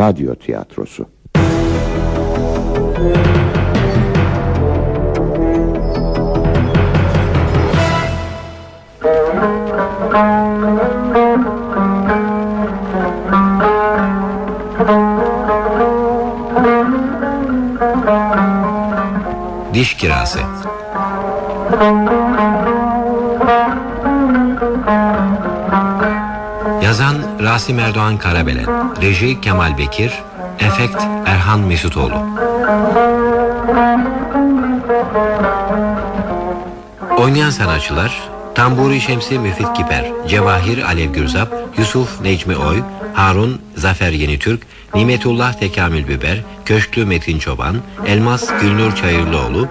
Radyo Tiyatrosu. Diş kirası Yazan Rasim Erdoğan Karabelen Reji Kemal Bekir Efekt Erhan Mesutoğlu Oynayan sanatçılar Tamburi Şemsi Müfit Kiper Cevahir Alev Gürzap Yusuf Necmi Oy Harun Zafer Yenitürk Nimetullah Tekamül Biber Köşklü Metin Çoban Elmas Gülnur Çayırlıoğlu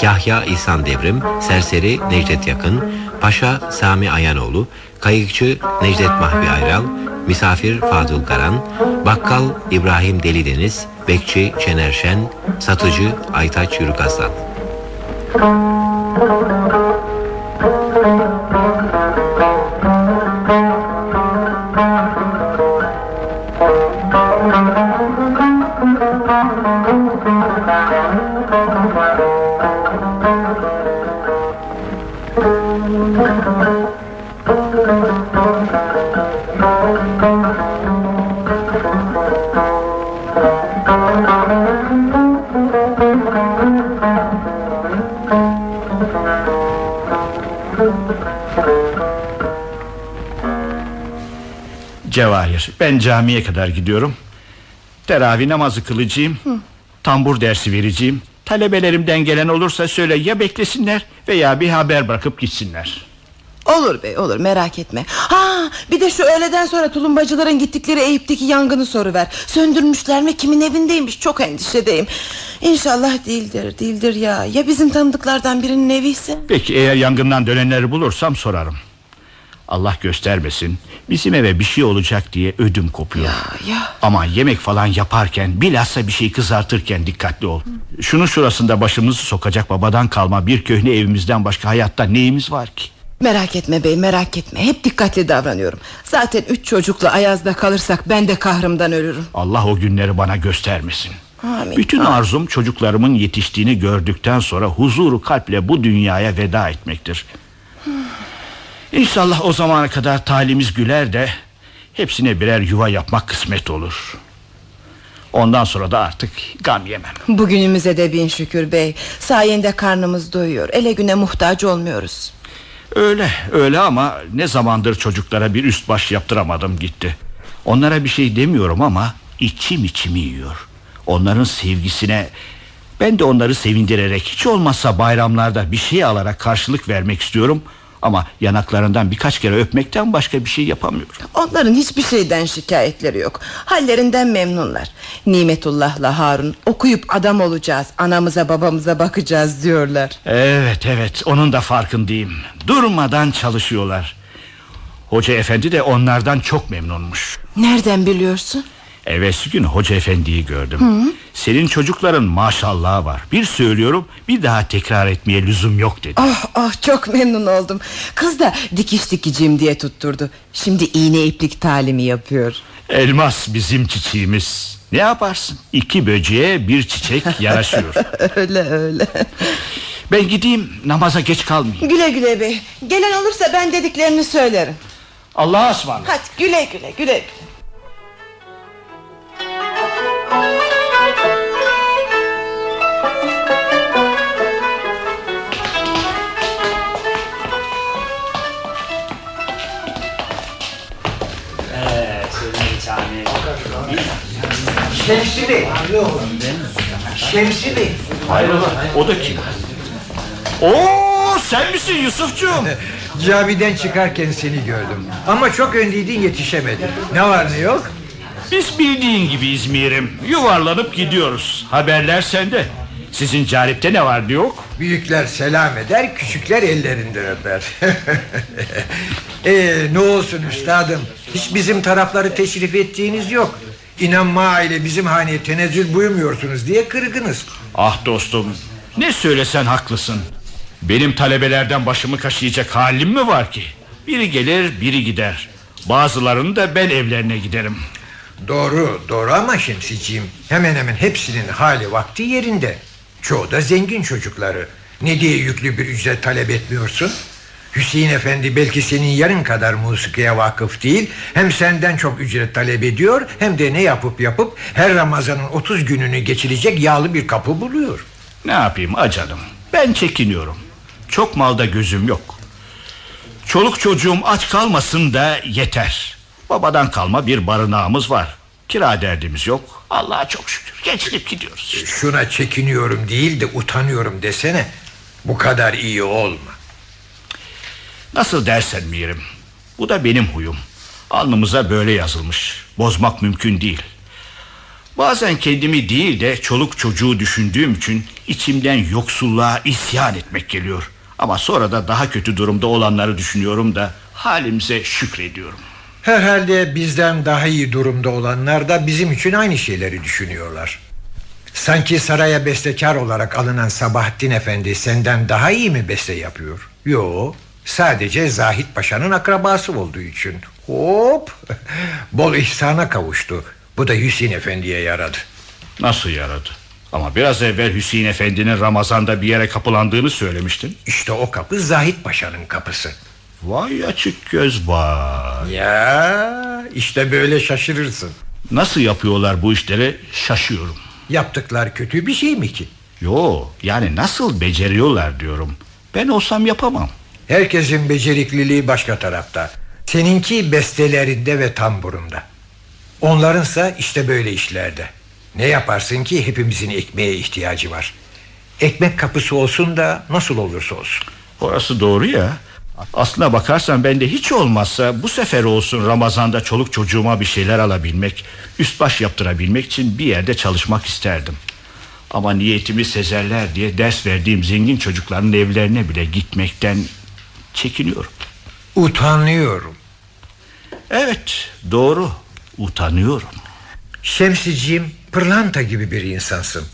Kahya İhsan Devrim Serseri Necdet Yakın Paşa Sami Ayanoğlu Kayıkçı Necdet Mahvi Ayral Misafir Fadıl Karan Bakkal İbrahim Delideniz Bekçi Şener Şen Satıcı Aytaç Yürükaslan Cevahir ben camiye kadar gidiyorum. Teravih namazı kılacağım. Hı. Tambur dersi vereceğim. Talebelerimden gelen olursa söyle ya beklesinler Veya bir haber bırakıp gitsinler. Olur bey olur merak etme. Ha bir de şu öğleden sonra tulumbacıların gittikleri Eyüp'teki yangını soruver. Söndürmüşler mi kimin evindeymiş? Çok endişedeyim. İnşallah değildir değildir ya. Ya bizim tanıdıklardan birinin evi ise? Peki eğer yangından dönenleri bulursam sorarım Allah göstermesin Bizim eve bir şey olacak diye ödüm kopuyor ya, ya. Ama yemek falan yaparken Bilhassa bir şey kızartırken dikkatli ol Hı. Şunun şurasında başımızı sokacak babadan kalma Bir köhne evimizden başka hayatta neyimiz var ki Merak etme bey merak etme Hep dikkatli davranıyorum Zaten üç çocukla Ayaz'da kalırsak ben de kahrımdan ölürüm Allah o günleri bana göstermesin Amin. Bütün arzum çocuklarımın yetiştiğini gördükten sonra huzuru kalple bu dünyaya veda etmektir. İnşallah o zamana kadar talimiz güler de hepsine birer yuva yapmak kısmet olur. Ondan sonra da artık gam yemem. Bugünümüze de bin şükür bey. Sayende karnımız doyuyor. Ele güne muhtaç olmuyoruz. Öyle öyle ama ne zamandır çocuklara bir üst baş yaptıramadım gitti. Onlara bir şey demiyorum ama içim içimi yiyor. Onların sevgisine ben de onları sevindirerek hiç olmazsa bayramlarda bir şey alarak karşılık vermek istiyorum. Ama yanaklarından birkaç kere öpmekten başka bir şey yapamıyorum. Onların hiçbir şeyden şikayetleri yok. Hallerinden memnunlar. Nimetullah'la Harun okuyup adam olacağız Anamıza babamıza bakacağız diyorlar. Evet evet onun da farkındayım. Durmadan çalışıyorlar. Hoca efendi de onlardan çok memnunmuş. Nereden biliyorsun? Evvelsi gün hoca efendiyi gördüm. Hı? Senin çocukların maşallah var. Bir söylüyorum bir daha tekrar etmeye lüzum yok dedi. Oh oh çok memnun oldum. Kız da dikiş dikiciyim diye tutturdu. Şimdi iğne iplik talimi yapıyor. Elmas bizim çiçeğimiz. Ne yaparsın? İki böceğe bir çiçek yaraşıyor. Öyle öyle. Ben gideyim namaza geç kalmayayım. Güle güle bey. Gelen olursa ben dediklerini söylerim. Allah'a ısmarladık. Hadi güle güle güle güle Şemsi Bey. Şemsi Bey. Hayrola o da kim? Oo sen misin Yusufcuğum? Camiden çıkarken seni gördüm. Ama çok öndeydin yetişemedim. Ne var ne yok? Biz bildiğin gibi İzmir'im. Yuvarlanıp gidiyoruz. Haberler sende. Sizin caripte ne var ne yok? Büyükler selam eder, küçükler ellerinden öper. ee, ne olsun üstadım? Hiç bizim tarafları teşrif ettiğiniz yok. İnanma aile bizim haneye tenezzül buyurmuyorsunuz diye kırgınız. Ah dostum ne söylesen haklısın. Benim talebelerden başımı kaşıyacak halim mi var ki? Biri gelir biri gider. Bazılarını da ben evlerine giderim. Doğru doğru ama Şemsiciğim Hemen hemen hepsinin hali vakti yerinde Çoğu da zengin çocukları Ne diye yüklü bir ücret talep etmiyorsun Hüseyin Efendi belki senin yarın kadar musikiye vakıf değil Hem senden çok ücret talep ediyor Hem de ne yapıp yapıp Her Ramazan'ın 30 gününü geçirecek yağlı bir kapı buluyor. Ne yapayım acanım? Ben çekiniyorum. Çok malda gözüm yok. Çoluk çocuğum aç kalmasın da yeter. Babadan kalma bir barınağımız var. Kira derdimiz yok. Allah'a çok şükür. Geçinip gidiyoruz. Şuna çekiniyorum değil de utanıyorum desene. Bu kadar iyi olma Nasıl dersen mirim Bu da benim huyum Alnımıza böyle yazılmış Bozmak mümkün değil Bazen kendimi değil de çoluk çocuğu düşündüğüm için içimden yoksulluğa isyan etmek geliyor. Ama sonra da daha kötü durumda olanları düşünüyorum da halimize şükrediyorum. Herhalde bizden daha iyi durumda olanlar da bizim için aynı şeyleri düşünüyorlar. Sanki saraya bestekar olarak alınan Sabahattin Efendi senden daha iyi mi beste yapıyor? Yo, sadece Zahit Paşa'nın akrabası olduğu için. Hop, bol ihsana kavuştu. Bu da Hüseyin Efendi'ye yaradı. Nasıl yaradı? Ama biraz evvel Hüseyin Efendi'nin Ramazan'da bir yere kapılandığını söylemiştin. İşte o kapı Zahit Paşa'nın kapısı. Vay açık göz vay. Ya, işte böyle şaşırırsın. Nasıl yapıyorlar bu işleri şaşıyorum. Yaptıklar kötü bir şey mi ki? Yo yani nasıl beceriyorlar diyorum. Ben olsam yapamam. Herkesin becerikliliği başka tarafta. Seninki bestelerinde ve tamburunda. Onlarınsa işte böyle işlerde. Ne yaparsın ki hepimizin ekmeğe ihtiyacı var. Ekmek kapısı olsun da nasıl olursa olsun. Orası doğru ya. Aslına bakarsan ben de hiç olmazsa bu sefer olsun Ramazan'da çoluk çocuğuma bir şeyler alabilmek, üst baş yaptırabilmek için bir yerde çalışmak isterdim. Ama niyetimi sezerler diye ders verdiğim zengin çocukların evlerine bile gitmekten çekiniyorum. Utanıyorum. Evet, doğru. Utanıyorum. Şemsiciğim pırlanta gibi bir insansın.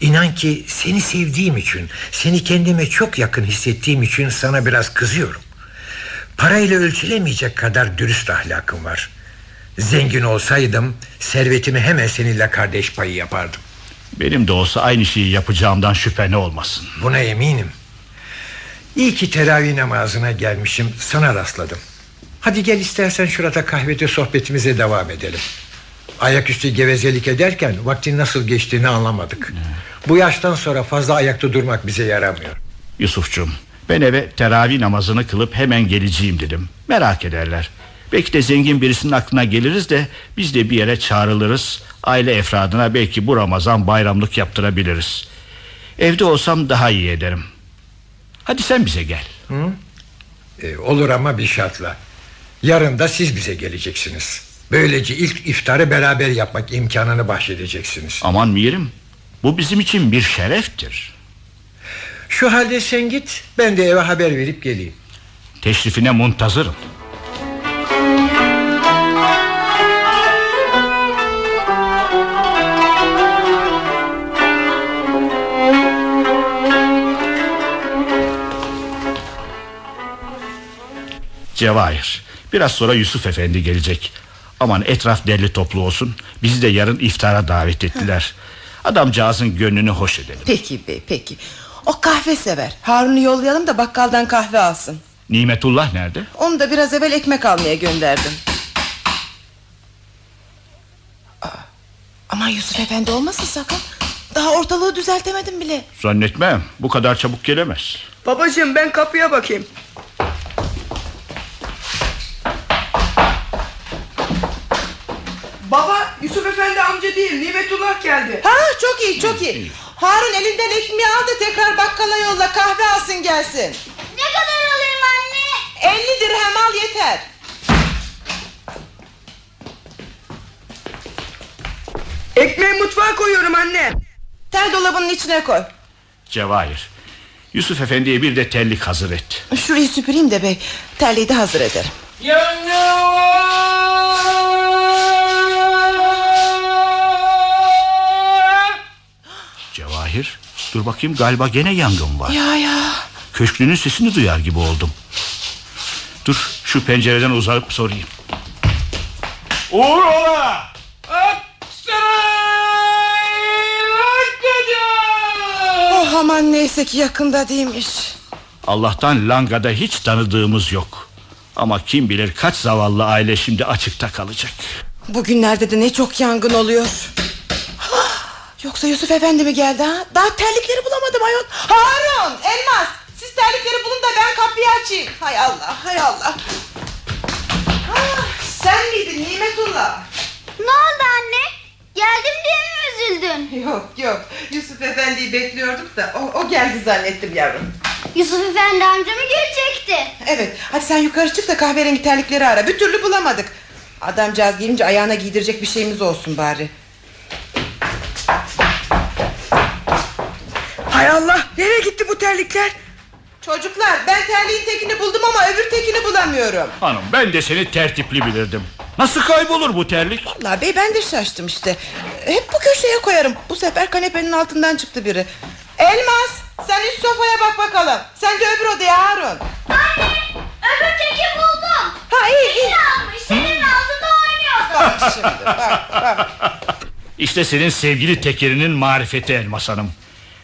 İnan ki seni sevdiğim için, seni kendime çok yakın hissettiğim için sana biraz kızıyorum. Parayla ölçülemeyecek kadar dürüst ahlakım var. Zengin olsaydım servetimi hemen seninle kardeş payı yapardım. Benim de olsa aynı şeyi yapacağımdan şüphe ne olmasın. Buna eminim. İyi ki teravih namazına gelmişim, sana rastladım. Hadi gel istersen şurada kahvede sohbetimize devam edelim. Ayaküstü gevezelik ederken vaktin nasıl geçtiğini anlamadık. Bu yaştan sonra fazla ayakta durmak bize yaramıyor. Yusufcuğum ben eve teravih namazını kılıp hemen geleceğim dedim. Merak ederler. Belki de zengin birisinin aklına geliriz de biz de bir yere çağrılırız. Aile efradına belki bu Ramazan bayramlık yaptırabiliriz. Evde olsam daha iyi ederim. Hadi sen bize gel. Hı? Ee, olur ama bir şartla. Yarın da siz bize geleceksiniz. Böylece ilk iftarı beraber yapmak imkanını bahşedeceksiniz. Aman mirim. Bu bizim için bir şereftir. Şu halde sen git, ben de eve haber verip geleyim. Teşrifine muntazırım. Cevahir Biraz sonra Yusuf Efendi gelecek. Aman etraf derli toplu olsun Bizi de yarın iftara davet ettiler. Adamcağızın gönlünü hoş edelim. Peki bey peki. O kahve sever. Harun'u yollayalım da bakkaldan kahve alsın. Nimetullah nerede? Onu da biraz evvel ekmek almaya gönderdim. Aa, Aman Yusuf Efendi olmasın sakın. Daha ortalığı düzeltemedim bile. Zannetmem bu kadar çabuk gelemez. Babacığım ben kapıya bakayım. Baba Yusuf Efendi amca değil Nimetullah geldi. Ha çok iyi çok iyi. Harun elinden ekmeği al da tekrar bakkala yolla kahve alsın gelsin. Ne kadar alayım anne? 50 dirhem al yeter. Ekmeği mutfağa koyuyorum anne. Tel dolabının içine koy. Cevahir Yusuf Efendi'ye bir de terlik hazır et. Şurayı süpüreyim de bey Terliği de hazır ederim. Cevahir Dur bakayım galiba gene yangın var. Ya ya. Köşklünün sesini duyar gibi oldum. Dur şu pencereden uzanıp sorayım. Uğur ola! Oh aman neyse ki yakında değilmiş. Allah'tan Langa'da hiç tanıdığımız yok. Ama kim bilir kaç zavallı aile şimdi açıkta kalacak. Bugünlerde de ne çok yangın oluyor. Yoksa Yusuf Efendi mi geldi ha? Daha terlikleri bulamadım ayol. Harun, Elmas. Siz terlikleri bulun da ben kapıyı açayım. Hay Allah, hay Allah. Ah, sen miydin Nimetullah? Ne oldu anne? Geldim diye mi üzüldün? Yok yok Yusuf Efendi'yi bekliyorduk da o, o geldi zannettim yavrum. Yusuf Efendi amca mı gelecekti? Evet hadi sen yukarı çık da kahverengi terlikleri ara bir türlü bulamadık. Adamcağız gelince ayağına giydirecek bir şeyimiz olsun bari. Hay Allah nereye gitti bu terlikler? Çocuklar ben terliğin tekini buldum ama öbür tekini bulamıyorum. Hanım ben de seni tertipli bilirdim. Nasıl kaybolur bu terlik? Vallahi bey ben de şaştım işte. Hep bu köşeye koyarım. Bu sefer kanepenin altından çıktı biri. Elmas sen üst sofaya bak bakalım. Sen de öbür odaya Harun. Anne öbür teki buldum. Ha iyi iyi. Almış senin altında oynuyordu. Bak şimdi bak bak. İşte senin sevgili tekerinin marifeti Elmas Hanım.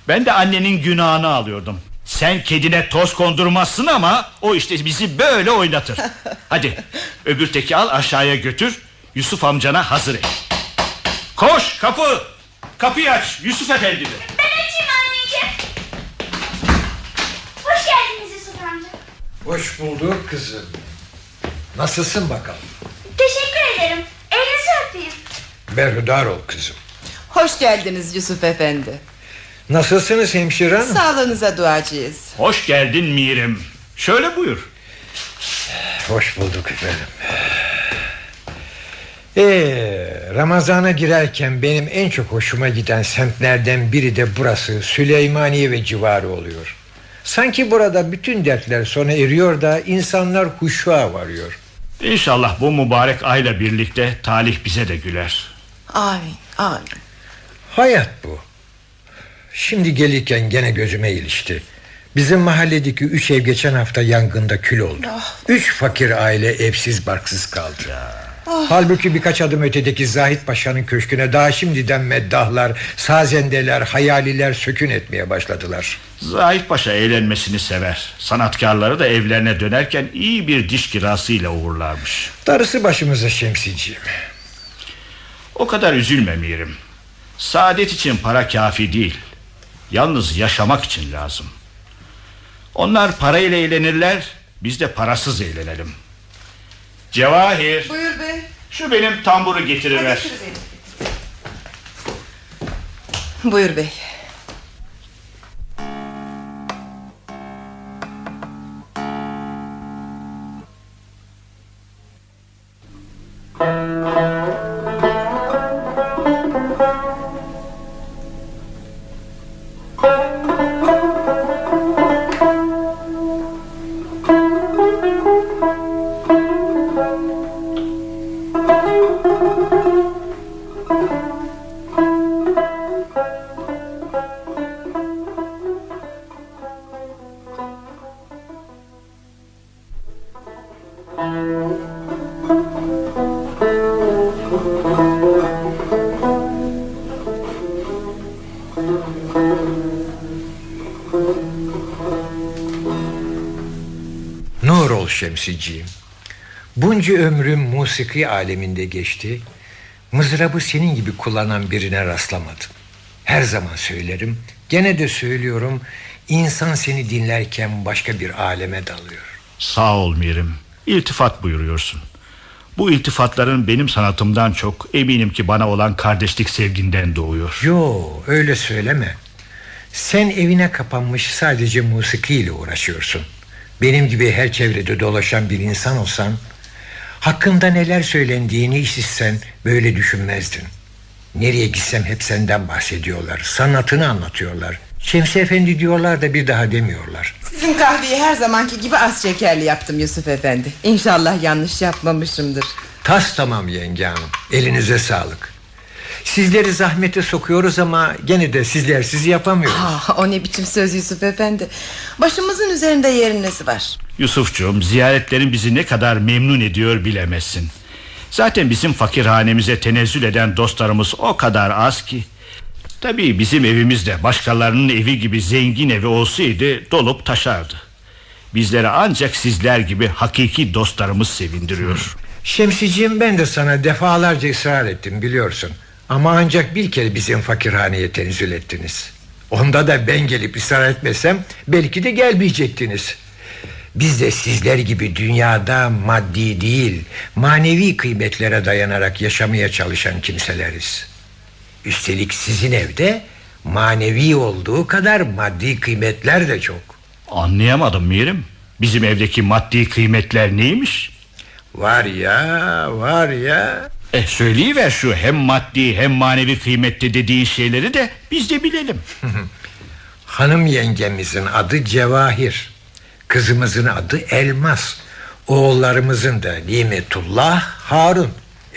Ben de annenin günahını alıyordum. Sen kedine toz kondurmazsın ama o işte bizi böyle oynatır. Hadi öbür teki al aşağıya götür. Yusuf amcana hazır et. Koş kapı. Kapıyı aç Yusuf efendi. Ben açayım anneciğim. Hoş geldiniz Yusuf amca. Hoş bulduk kızım. Nasılsın bakalım? Teşekkür ederim. Elinizi öpeyim. Berhudar ol kızım. Hoş geldiniz Yusuf Efendi. Nasılsınız hemşire hanım? Sağlığınıza duacıyız. Hoş geldin Mirim. Şöyle buyur. Hoş bulduk efendim. Ee, Ramazana girerken benim en çok hoşuma giden semtlerden biri de burası Süleymaniye ve civarı oluyor. Sanki burada bütün dertler sona eriyor da insanlar huşuğa varıyor. İnşallah bu mübarek ayla birlikte talih bize de güler. Amin amin. Hayat bu. Şimdi gelirken gene gözüme ilişti. Bizim mahalledeki üç ev geçen hafta yangında kül oldu. Üç fakir aile evsiz barksız kaldı. Halbuki birkaç adım ötedeki Zahit Paşa'nın köşküne daha şimdiden meddahlar, sazendeler, hayaliler sökün etmeye başladılar. Zahit Paşa eğlenmesini sever. Sanatkarları da evlerine dönerken iyi bir diş kirasıyla uğurlarmış. Darısı başımıza şemsiciğim. O kadar üzülme Mirim. Saadet için para kafi değil. Yalnız yaşamak için lazım. Onlar parayla eğlenirler, biz de parasız eğlenelim. Cevahir, Buyur bey. şu benim tamburu getiriver. Buyur bey. Şemsiciğim. Bunca ömrüm musiki aleminde geçti. Mızrabı senin gibi kullanan birine rastlamadım. Her zaman söylerim, gene de söylüyorum. İnsan seni dinlerken başka bir aleme dalıyor. Sağ ol Mirim. İltifat buyuruyorsun. Bu iltifatların benim sanatımdan çok eminim ki bana olan kardeşlik sevginden doğuyor. Yo, öyle söyleme. Sen evine kapanmış sadece musikiyle uğraşıyorsun. Benim gibi her çevrede dolaşan bir insan olsan, hakkında neler söylendiğini işitsen böyle düşünmezdin. Nereye gitsem hep senden bahsediyorlar. Sanatını anlatıyorlar. Şemsi Efendi diyorlar da bir daha demiyorlar. Sizin kahveyi her zamanki gibi az şekerli yaptım Yusuf Efendi. İnşallah yanlış yapmamışımdır. Tas tamam yenge hanım. Elinize sağlık. Sizleri zahmete sokuyoruz ama gene de sizler sizi yapamıyoruz. Ah, o ne biçim söz Yusuf Efendi. Başımızın üzerinde yeriniz var. Yusufcuğum ziyaretlerin bizi ne kadar memnun ediyor bilemezsin. Zaten bizim fakirhanemize tenezzül eden dostlarımız o kadar az ki. Tabii bizim evimiz de başkalarının evi gibi zengin evi olsaydı dolup taşardı. Bizleri ancak sizler gibi hakiki dostlarımız sevindiriyor. Şemsiciğim ben de sana defalarca ısrar ettim biliyorsun. Ama ancak bir kere bizim fakirhaneye tenezzül ettiniz. Onda da ben gelip ısrar etmesem belki de gelmeyecektiniz. Biz de sizler gibi dünyada maddi değil manevi kıymetlere dayanarak yaşamaya çalışan kimseleriz. Üstelik sizin evde manevi olduğu kadar maddi kıymetler de çok. Anlayamadım Mirim. Bizim evdeki maddi kıymetler neymiş? Var ya var ya Eh söyleyiver şu hem maddi hem manevi kıymetli dediğin şeyleri de biz de bilelim. Hanım yengemizin adı Cevahir Kızımızın adı Elmas Oğullarımızın da Nimetullah Harun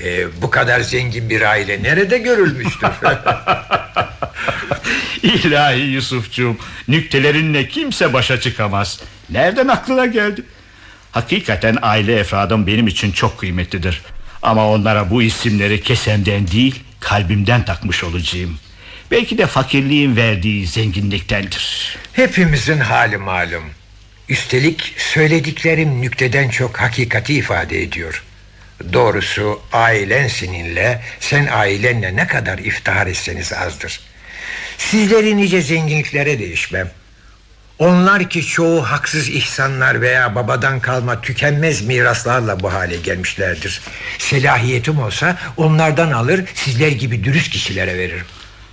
ee, Bu kadar zengin bir aile nerede görülmüştür İlahi Yusufcuğum nüktelerinle kimse başa çıkamaz. Nereden aklına geldi? Hakikaten aile efradım benim için çok kıymetlidir. Ama onlara bu isimleri kesemden değil kalbimden takmış olacağım. Belki de fakirliğin verdiği zenginliktendir. Hepimizin hali malum Üstelik söylediklerim nükteden çok hakikati ifade ediyor Doğrusu ailen seninle Sen ailenle ne kadar iftihar etseniz azdır Sizleri nice zenginliklere değişmem onlar ki çoğu haksız ihsanlar veya babadan kalma tükenmez miraslarla bu hale gelmişlerdir. Selahiyetim olsa onlardan alır sizler gibi dürüst kişilere veririm.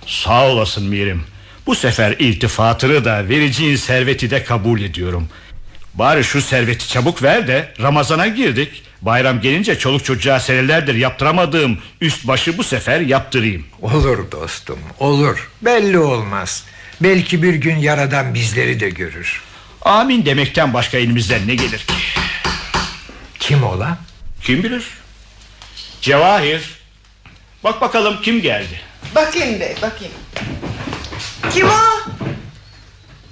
Sağ olasın Mirim. Bu sefer iltifatını da vereceğin serveti de kabul ediyorum. Bari şu serveti çabuk ver de Ramazan'a girdik. Bayram gelince çoluk çocuğa senelerdir yaptıramadığım üst başı bu sefer yaptırayım. Olur dostum olur belli olmaz. Belki bir gün yaradan bizleri de görür. Amin demekten başka elimizden ne gelir ki? Kim ola? Kim bilir? Cevahir. Bak bakalım kim geldi. Bakayım bey bakayım. Kim o?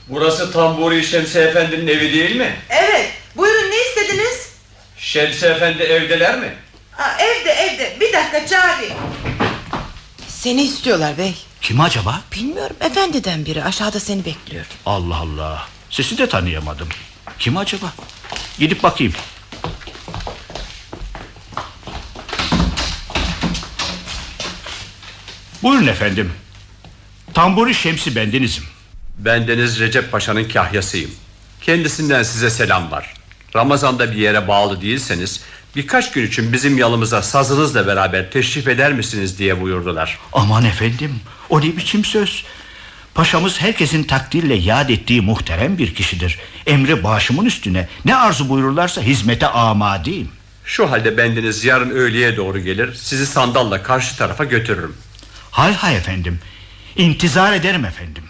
Burası Tamburi Şemsi Efendi'nin evi değil mi? Evet buyurun ne istediniz? Şemsi Efendi evdeler mi? Ha, evde evde bir dakika çağırayım. Seni istiyorlar bey. Kim acaba? Bilmiyorum efendiden biri aşağıda seni bekliyor. Allah Allah. Sesi de tanıyamadım. Kim acaba? Gidip bakayım. Buyurun efendim. Tamburi Şemsi bendenizim. Bendeniz Recep Paşa'nın kahyasıyım. Kendisinden size selamlar. Ramazan'da bir yere bağlı değilseniz birkaç gün için bizim yanımıza sazınızla beraber teşrif eder misiniz diye buyurdular. Aman efendim o ne biçim söz? Paşamız herkesin takdirle yad ettiği muhterem bir kişidir. Emri başımın üstüne. Ne arzu buyururlarsa hizmete amadeyim. Şu halde bendeniz yarın öğleye doğru gelir Sizi sandalla karşı tarafa götürürüm. Hay hay efendim İntizar ederim efendim.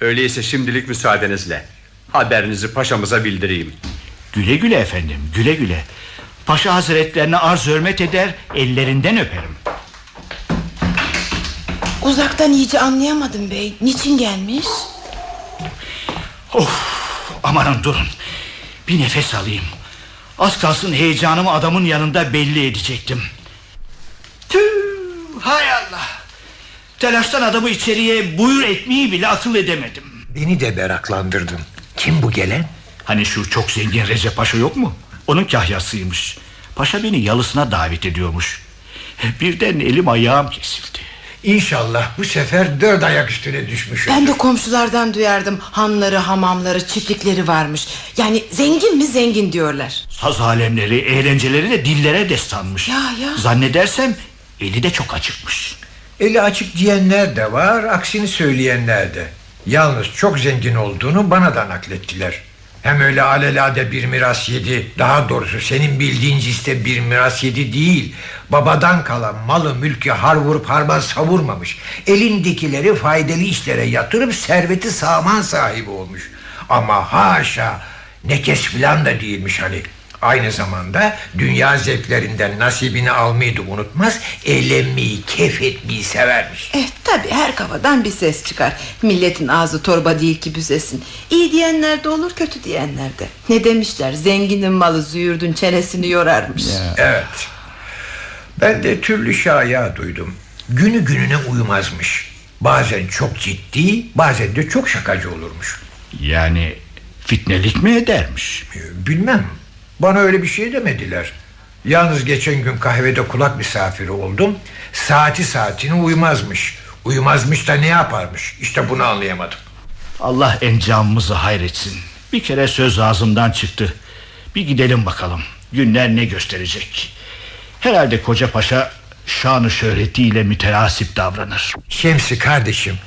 Öyleyse şimdilik müsaadenizle Haberinizi paşamıza bildireyim. Güle güle efendim güle güle Paşa hazretlerine arz hürmet eder Ellerinden öperim Uzaktan iyice anlayamadım bey. Niçin gelmiş? Of amanın durun Bir nefes alayım Az kalsın heyecanımı adamın yanında belli edecektim Tüh hay Allah Telaştan adamı içeriye buyur etmeyi bile akıl edemedim Beni de meraklandırdın. Kim bu gelen? Hani şu çok zengin Recep Paşa yok mu? Onun kahyasıymış Paşa beni yalısına davet ediyormuş Birden elim ayağım kesildi İnşallah bu sefer dört ayak üstüne düşmüşüm. Ben de komşulardan duyardım. Hanları, hamamları, çiftlikleri varmış. Yani zengin mi zengin diyorlar. Saz alemleri, eğlenceleri de dillere destanmış Ya, ya. Zannedersem eli de çok açıkmış Eli açık diyenler de var, aksini söyleyenler de. Yalnız çok zengin olduğunu bana da naklettiler. Hem öyle alelade bir miras yedi Daha doğrusu senin bildiğin ciste bir miras yedi değil. Babadan kalan malı mülkü har vurup harman savurmamış. Elindekileri faydalı işlere yatırıp serveti sağman sahibi olmuş. Ama haşa nekes filan da değilmiş hani Aynı zamanda dünya zevklerinden nasibini almayı da unutmaz. Eğlenmeyi, keyif etmeyi severmiş. Eh tabi her kafadan bir ses çıkar. Milletin ağzı torba değil ki büzesin. İyi diyenler de olur kötü diyenler de. Ne demişler? Zenginin malı züğürdün çenesini yorarmış. Evet. Ben de türlü şaya duydum. Günü gününe uyumazmış. Bazen çok ciddi bazen de çok şakacı olurmuş. Yani fitnelik mi edermiş? Bilmem bana öyle bir şey demediler. Yalnız geçen gün kahvede kulak misafiri oldum. Saati saatine uymazmış. Uyumazmış da ne yaparmış? İşte bunu anlayamadım. Allah encamımızı hayretsin. Bir kere söz ağzımdan çıktı. Bir gidelim bakalım. Günler ne gösterecek? Herhalde koca paşa Şanı şöhretiyle mütenasip davranır. Şemsi kardeşim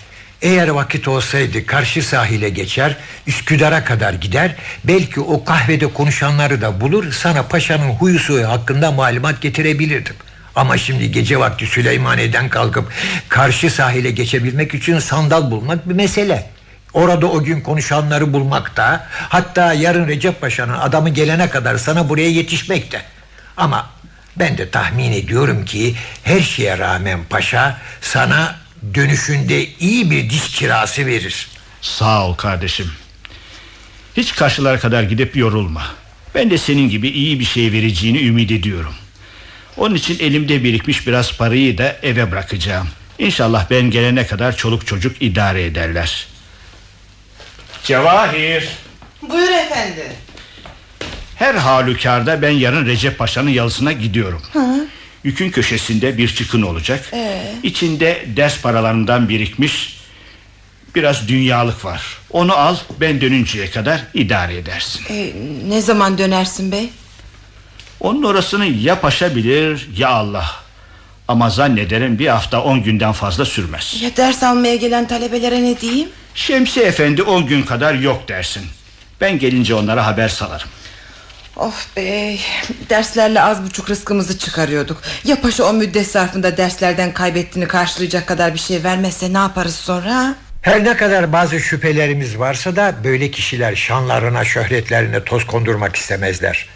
eğer vakit olsaydı karşı sahile geçer Üsküdar'a kadar gider Belki o kahvede konuşanları da bulur Sana paşanın huyu suyu hakkında malumat getirebilirdim. Ama şimdi gece vakti Süleymaniye'den kalkıp Karşı sahile geçebilmek için sandal bulmak bir mesele. Orada o gün konuşanları bulmakta Hatta yarın Recep Paşa'nın adamı gelene kadar sana buraya yetişmekte Ama ben de tahmin ediyorum ki Her şeye rağmen paşa sana dönüşünde iyi bir diş kirası verir. Sağ ol kardeşim. Hiç karşılara kadar gidip yorulma. Ben de senin gibi iyi bir şey vereceğini ümit ediyorum. Onun için elimde birikmiş biraz parayı da eve bırakacağım. İnşallah ben gelene kadar çoluk çocuk idare ederler. Cevahir! Buyur efendi. Her halükarda ben yarın Recep Paşa'nın yalısına gidiyorum Yükün köşesinde bir çıkın olacak. Ee? İçinde ders paralarından birikmiş Biraz dünyalık var. Onu al ben dönünceye kadar idare edersin. Ee, Ne zaman dönersin bey? Onun orasını ya paşa bilir ya Allah. Ama zannederim bir hafta on günden fazla sürmez. Ya ders almaya gelen talebelere ne diyeyim? Şemsi efendi on gün kadar yok dersin. Ben gelince onlara haber salarım Of bey Derslerle az buçuk rızkımızı çıkarıyorduk Ya paşa o müddet zarfında derslerden kaybettiğini karşılayacak kadar bir şey vermezse ne yaparız sonra? Her ne kadar bazı şüphelerimiz varsa da Böyle kişiler şanlarına şöhretlerine toz kondurmak istemezler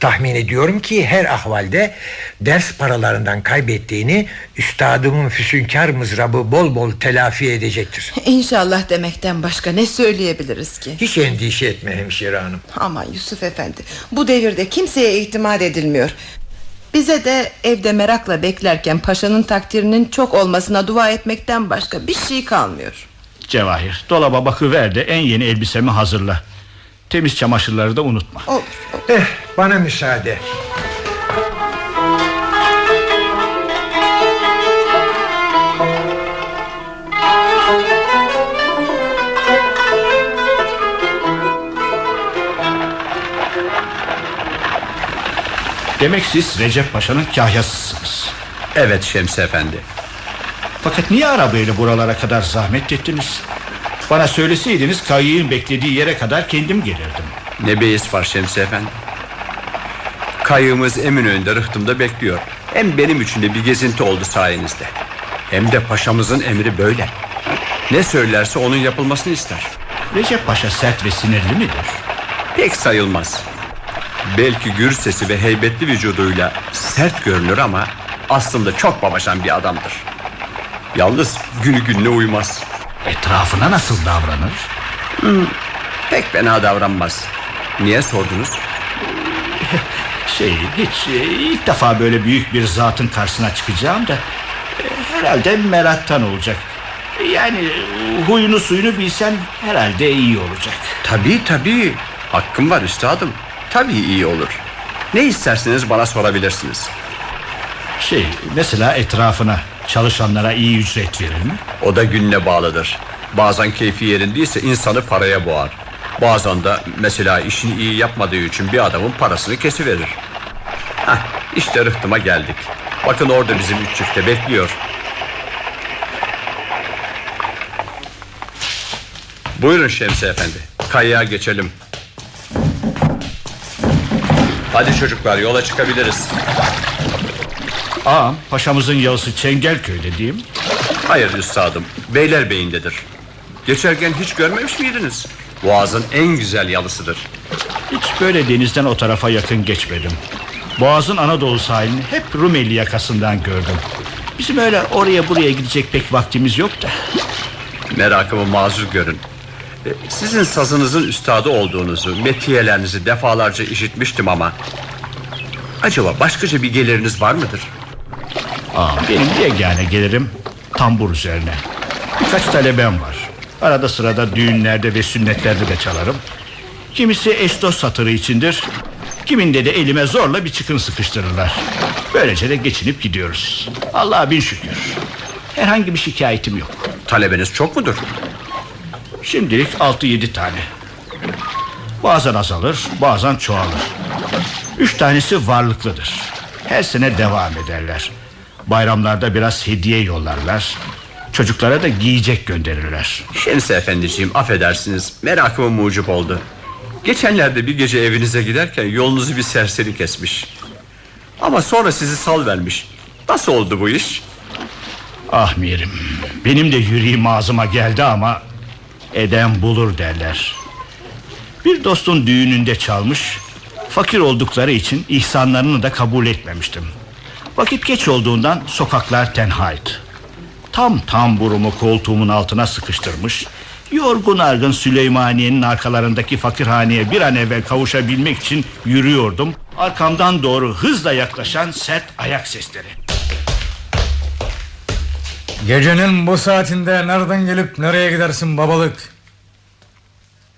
Tahmin ediyorum ki her ahvalde ders paralarından kaybettiğini üstadımın füsünkar mızrabı bol bol telafi edecektir. İnşallah demekten başka ne söyleyebiliriz ki Hiç endişe etme hemşire hanım. Aman Yusuf efendi Bu devirde kimseye itimat edilmiyor Bize de evde merakla beklerken Paşanın takdirinin çok olmasına dua etmekten başka bir şey kalmıyor Cevahir dolaba bakıver de en yeni elbisemi hazırla Temiz çamaşırları da unutma Olur, olur. Eh bana müsaade. Demek siz Recep Paşa'nın kahyasısınız Evet Şemsi Efendi Fakat niye arabayla buralara kadar zahmet ettiniz Bana söyleseydiniz Kayyı'nın beklediği yere kadar kendim gelirdim. Ne beis var Şemsi Efendi? Kayığımız Eminönü'nde rıhtımda bekliyor. Hem benim için de bir gezinti oldu sayenizde. Hem de paşamızın emri böyle. Ne söylerse onun yapılmasını ister. Recep Paşa sert ve sinirli midir? Pek sayılmaz. Belki gür sesi ve heybetli vücuduyla sert görünür ama Aslında çok babaşan bir adamdır. Yalnız günü gününe uymaz Etrafına nasıl davranır? Pek fena davranmaz. Niye sordunuz? Şey hiç e, ilk defa böyle büyük bir zatın karşısına çıkacağım da e, Herhalde meraktan olacak. Yani e, huyunu suyunu bilsem herhalde iyi olacak. Tabii tabii. Hakkım var üstadım. Tabii iyi olur. Ne isterseniz bana sorabilirsiniz. Şey mesela etrafına çalışanlara iyi ücret verir mi? O da gününe bağlıdır. Bazen keyfi yerindeyse insanı paraya boğar. Bazen de mesela işini iyi yapmadığı için bir adamın parasını kesiverir. Heh, işte rıhtıma geldik. Bakın orada bizim üç çifte bekliyor. Buyurun Şemsi Efendi Kayaya geçelim. Hadi çocuklar yola çıkabiliriz Ağam paşamızın yalısı Çengelköy'de değil mi? Hayır üstadım Beylerbeyi'ndedir. Geçerken hiç görmemiş miydiniz? Boğaz'ın en güzel yalısıdır. Hiç böyle denizden o tarafa yakın geçmedim. Boğaz'ın Anadolu sahilini hep Rumeli yakasından gördüm. Bizim öyle oraya buraya gidecek pek vaktimiz yok da. Merakımı mazur görün. E, Sizin sazınızın üstadı olduğunuzu Metiyelerinizi defalarca işitmiştim ama. Acaba başkaca bir geliriniz var mıdır? Aa, benim yegane gelirim tambur üzerine Birkaç talebem var. Arada sırada düğünlerde ve sünnetlerde de çalarım. Kimisi eş dost satırı içindir. Kiminde de elime zorla bir çıkın sıkıştırırlar. Böylece de geçinip gidiyoruz. Allah'a bin şükür. Herhangi bir şikayetim yok. Talebeniz çok mudur? Şimdilik 6-7 tane. Bazen azalır, bazen çoğalır. Üç tanesi varlıklıdır. Her sene devam ederler. Bayramlarda biraz hediye yollarlar. Çocuklara da giyecek gönderirler. Şemsi efendiciğim affedersiniz merakımı mucup oldu. Geçenlerde bir gece evinize giderken yolunuzu bir serseri kesmiş. Ama sonra sizi sal vermiş. Nasıl oldu bu iş? Ah mirim, benim de yüreğim ağzıma geldi ama eden bulur derler. Bir dostun düğününde çalmış, fakir oldukları için ihsanlarını da kabul etmemiştim. Vakit geç olduğundan sokaklar tenhaydı. Tam tamburumu koltuğumun altına sıkıştırmış, yorgun argın Süleymaniye'nin arkalarındaki fakirhaneye bir an evvel kavuşabilmek için yürüyordum. Arkamdan doğru hızla yaklaşan sert ayak sesleri. Gecenin bu saatinde nereden gelip nereye gidersin babalık?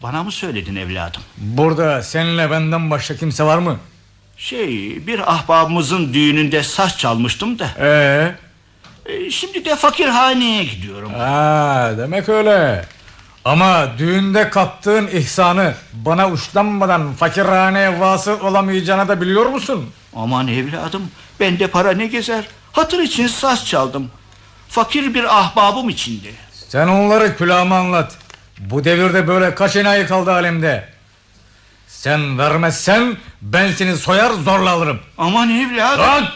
Bana mı söyledin evladım? Burada seninle benden başka kimse var mı? Şey bir ahbabımızın düğününde saç çalmıştım da Ee, e, Şimdi de fakirhaneye gidiyorum ha, demek öyle. Ama düğünde kaptığın ihsanı bana uçlanmadan fakirhaneye vasıl olamayacağını da biliyor musun? Aman evladım bende para ne gezer Hatır için saç çaldım Fakir bir ahbabım içindi Sen onları külahıma anlat. Bu devirde böyle kaç enayi kaldı alemde. Sen vermezsen ben seni soyar zorla alırım. Aman evladım Lan!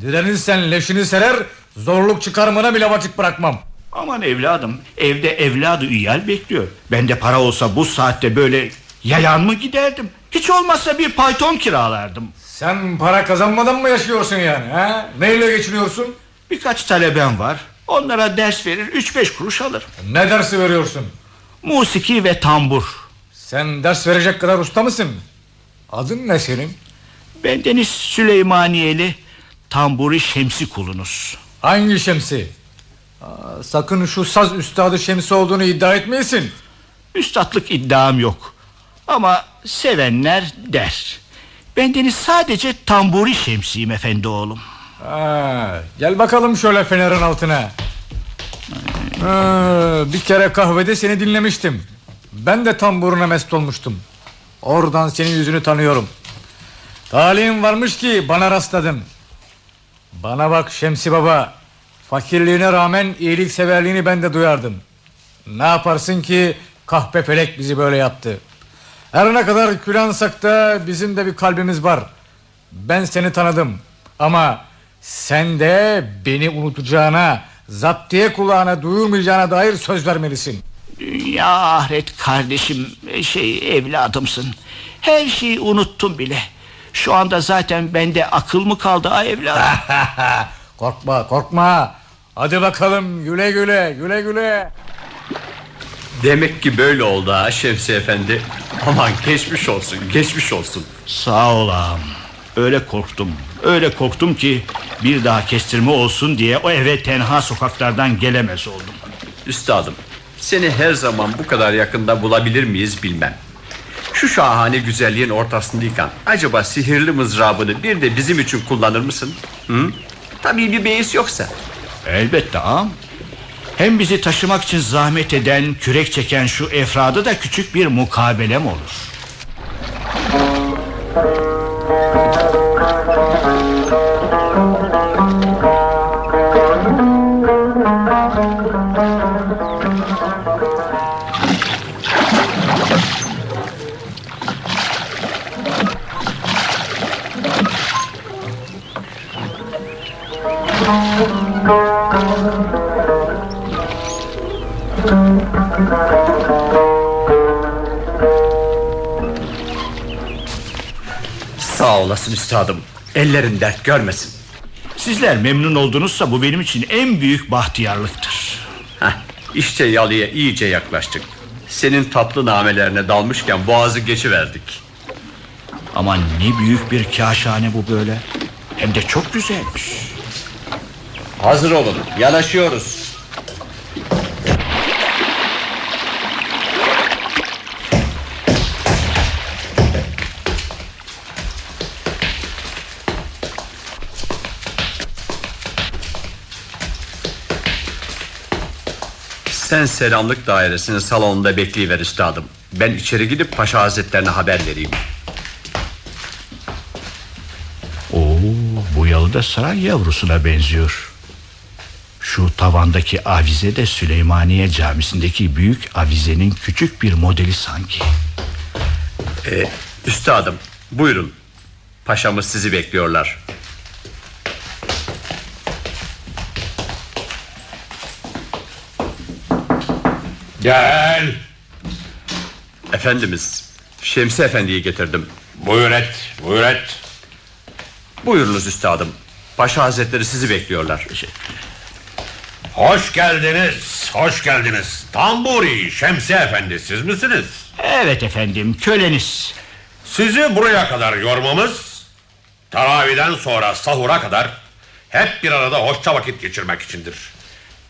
Direnirsen leşini serer zorluk çıkarmana bile vakit bırakmam. Aman evladım evde evladı üyal bekliyor Bende para olsa bu saatte böyle yayan mı giderdim Hiç olmazsa bir payton kiralardım Sen para kazanmadan mı yaşıyorsun yani? He? Neyle geçiniyorsun? Birkaç talebem var Onlara ders verir 3-5 kuruş alır Ne dersi veriyorsun? Musiki ve tambur Sen ders verecek kadar usta mısın? Adın ne senin? Bendeniz Süleymaniyeli Tamburi Şemsi kulunuz Hangi Şemsi? Aa, sakın şu saz üstadı Şemsi olduğunu iddia etmeyesin. Üstatlık iddiam yok Ama sevenler der Bendeniz sadece Tamburi Şemsiyim efendi oğlum Ha, gel bakalım şöyle fenerin altına. Ha, bir kere kahvede seni dinlemiştim. Ben de tamburuna mest olmuştum. Oradan senin yüzünü tanıyorum. Talihim varmış ki bana rastladın. Bana bak Şemsi Baba. Fakirliğine rağmen iyilikseverliğini ben de duyardım. Ne yaparsın ki kahpe felek bizi böyle yaptı. Her ne kadar külansak da bizim de bir kalbimiz var. Ben seni tanıdım. Ama sen de beni unutacağına, zaptiye kulağına duyurmayacağına dair söz vermelisin. Dünya ahiret kardeşim Şey evladımsın Her şeyi unuttum bile Şu anda zaten bende akıl mı kaldı ha evladım korkma, korkma. Hadi bakalım güle güle, güle güle. Demek ki böyle oldu ha Şemsi efendi. Aman geçmiş olsun geçmiş olsun. Sağ ol ağam Öyle korktum Öyle korktum ki Bir daha kestirme olsun diye O eve tenha sokaklardan gelemez oldum Üstadım seni her zaman bu kadar yakında bulabilir miyiz bilmem. Şu şahane güzelliğin ortasındayken acaba sihirli mızrabını bir de bizim için kullanır mısın? Hı? Tabii bir beis yoksa. Elbette ağam Hem bizi taşımak için zahmet eden Kürek çeken şu efradı da küçük bir mukabelem olur Sağ olasın üstadım. Ellerin dert görmesin. Sizler memnun oldunuzsa bu benim için en büyük bahtiyarlıktır Heh, işte yalıya iyice yaklaştık. Senin tatlı namelerine dalmışken boğazı geçiverdik. Ama ne büyük bir kaşhane bu böyle Hem de çok güzelmiş Hazır olun, yanaşıyoruz. Sen selamlık dairesinin salonunda bekleyiver üstadım. Ben içeri gidip paşa hazretlerine haber vereyim. Oo, bu yalı da saray yavrusuna benziyor. Şu tavandaki avize de Süleymaniye Camisi'ndeki büyük avizenin küçük bir modeli sanki. Ee, üstadım buyurun. Paşamız sizi bekliyorlar. Gel. Efendimiz Şemsi Efendi'yi getirdim. Buyur et, buyur et. Buyurunuz üstadım. Paşa hazretleri sizi bekliyorlar. Hoş geldiniz, hoş geldiniz. Tamburi Şemsi Efendi siz misiniz? Evet efendim köleniz. Sizi buraya kadar yormamız... ...taraviden sonra sahura kadar... ...hep bir arada hoşça vakit geçirmek içindir.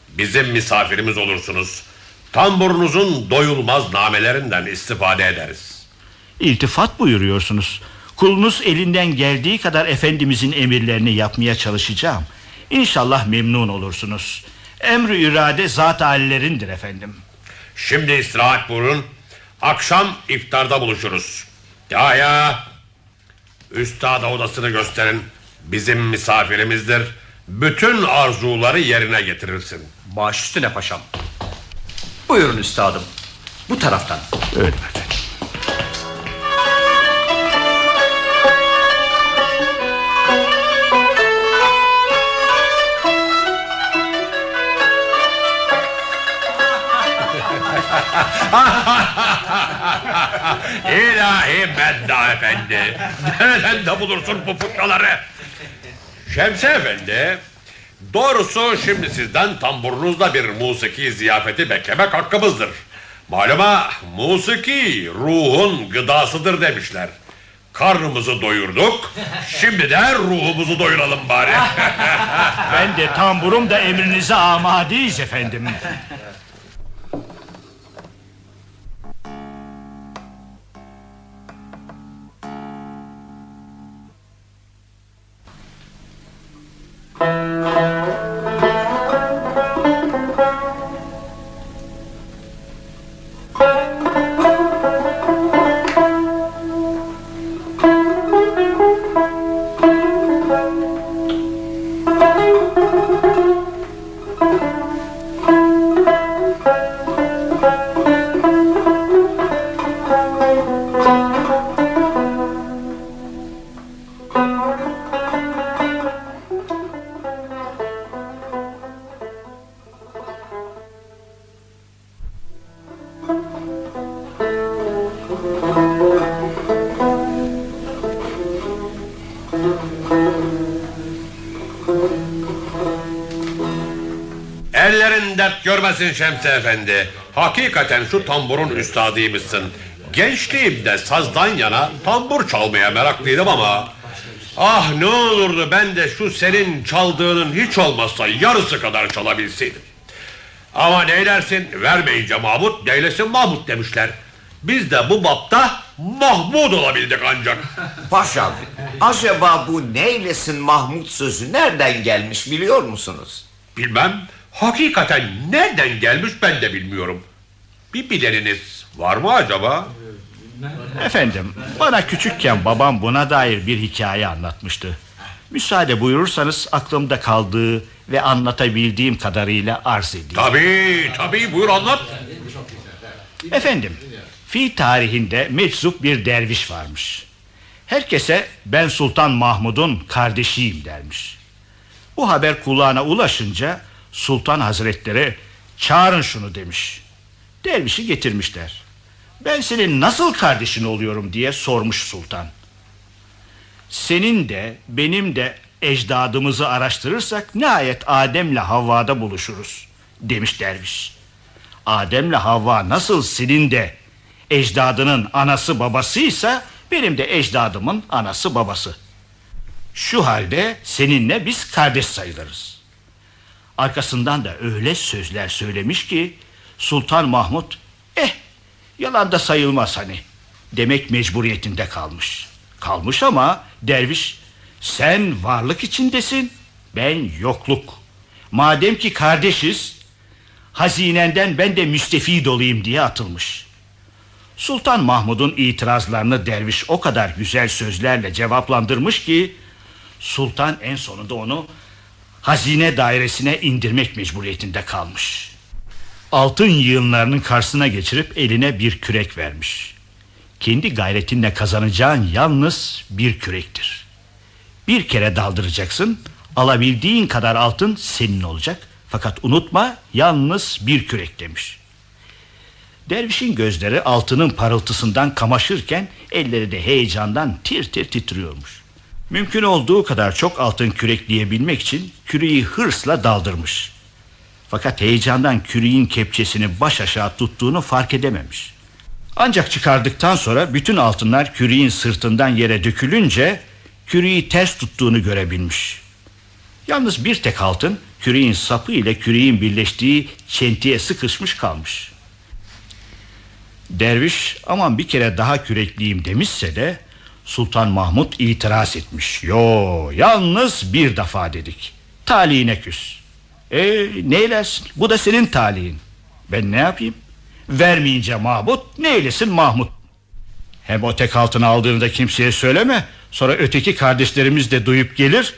Bizim misafirimiz olursunuz. Tamburunuzun doyulmaz namelerinden istifade ederiz. İltifat buyuruyorsunuz. Kulunuz elinden geldiği kadar efendimizin emirlerini yapmaya çalışacağım. İnşallah memnun olursunuz. Emri irade zat hallerindir efendim. Şimdi istirahat buyurun. Akşam iftarda buluşuruz. Ya ya. Üstada odasını gösterin. Bizim misafirimizdir. Bütün arzuları yerine getirirsin. Baş üstüne paşam. Buyurun üstadım. Bu taraftan. Öyle efendim. İlahi Medda Efendi. Nereden de bulursun bu fıkraları? Şemsi Efendi. Doğrusu şimdi sizden tamburunuzla bir musiki ziyafeti beklemek hakkımızdır. Maluma musiki ruhun gıdasıdır demişler. Karnımızı doyurduk. Şimdi de ruhumuzu doyuralım bari. Ben de tamburum da emrinize amadeyiz efendim. Ellerin görmesin Şemsi Efendi. Hakikaten şu tamburun üstadıymışsın. Gençliğimde sazdan yana tambur çalmaya meraklıydım ama... Ah ne olurdu ben de şu senin çaldığının hiç olmazsa yarısı kadar çalabilseydim. Ama neylersin vermeyince Mahmut neylesin Mahmut demişler. Biz de bu bapta Mahmud olabildik ancak. Paşam acaba bu neylesin Mahmut sözü nereden gelmiş biliyor musunuz? Bilmem hakikaten nereden gelmiş ben de bilmiyorum. Bir bileniniz var mı acaba? Efendim bana küçükken babam buna dair bir hikaye anlatmıştı. Müsaade buyurursanız aklımda kaldığı ve anlatabildiğim kadarıyla arz edeyim. Tabii tabii buyur anlat. Efendim fi tarihinde meczup bir derviş varmış. Herkese ben Sultan Mahmud'un kardeşiyim dermiş. Bu haber kulağına ulaşınca Sultan Hazretleri çağırın şunu demiş. Dervişi getirmişler. Ben senin nasıl kardeşin oluyorum diye sormuş sultan. Senin de benim de ecdadımızı araştırırsak nihayet Adem'le Havva'da buluşuruz demiş derviş. Adem'le Havva nasıl senin de ecdadının anası babasıysa benim de ecdadımın anası babası. Şu halde seninle biz kardeş sayılırız. Arkasından da öyle sözler söylemiş ki Sultan Mahmut eh yalan da sayılmaz hani demek mecburiyetinde kalmış. Kalmış ama derviş sen varlık içindesin ben yokluk. Madem ki kardeşiz Hazinenden ben de müstefid olayım diye atılmış. Sultan Mahmud'un itirazlarını derviş o kadar güzel sözlerle cevaplandırmış ki Sultan en sonunda onu hazine dairesine indirmek mecburiyetinde kalmış. Altın yığınlarının karşısına geçirip eline bir kürek vermiş. Kendi gayretinle kazanacağın yalnız bir kürektir. Bir kere daldıracaksın, alabildiğin kadar altın senin olacak. Fakat unutma yalnız bir kürek demiş. Dervişin gözleri altının parıltısından kamaşırken elleri de heyecandan tir tir titriyormuş. Mümkün olduğu kadar çok altın kürekleyebilmek için küreği hırsla daldırmış. Fakat heyecandan küreğin kepçesini baş aşağı tuttuğunu fark edememiş. Ancak çıkardıktan sonra bütün altınlar küreğin sırtından yere dökülünce küreği ters tuttuğunu görebilmiş. Yalnız bir tek altın küreğin sapı ile küreğin birleştiği çentiye sıkışmış kalmış. Derviş aman bir kere daha kürekliyim demişse de Sultan Mahmut itiraz etmiş. Yo yalnız bir defa dedik. Talihine küs. E neylersin? Bu da senin talihin. Ben ne yapayım? Vermeyince Mahmut neylesin Mahmut. Hem o tek altını aldığını da kimseye söyleme. Sonra öteki kardeşlerimiz de duyup gelir.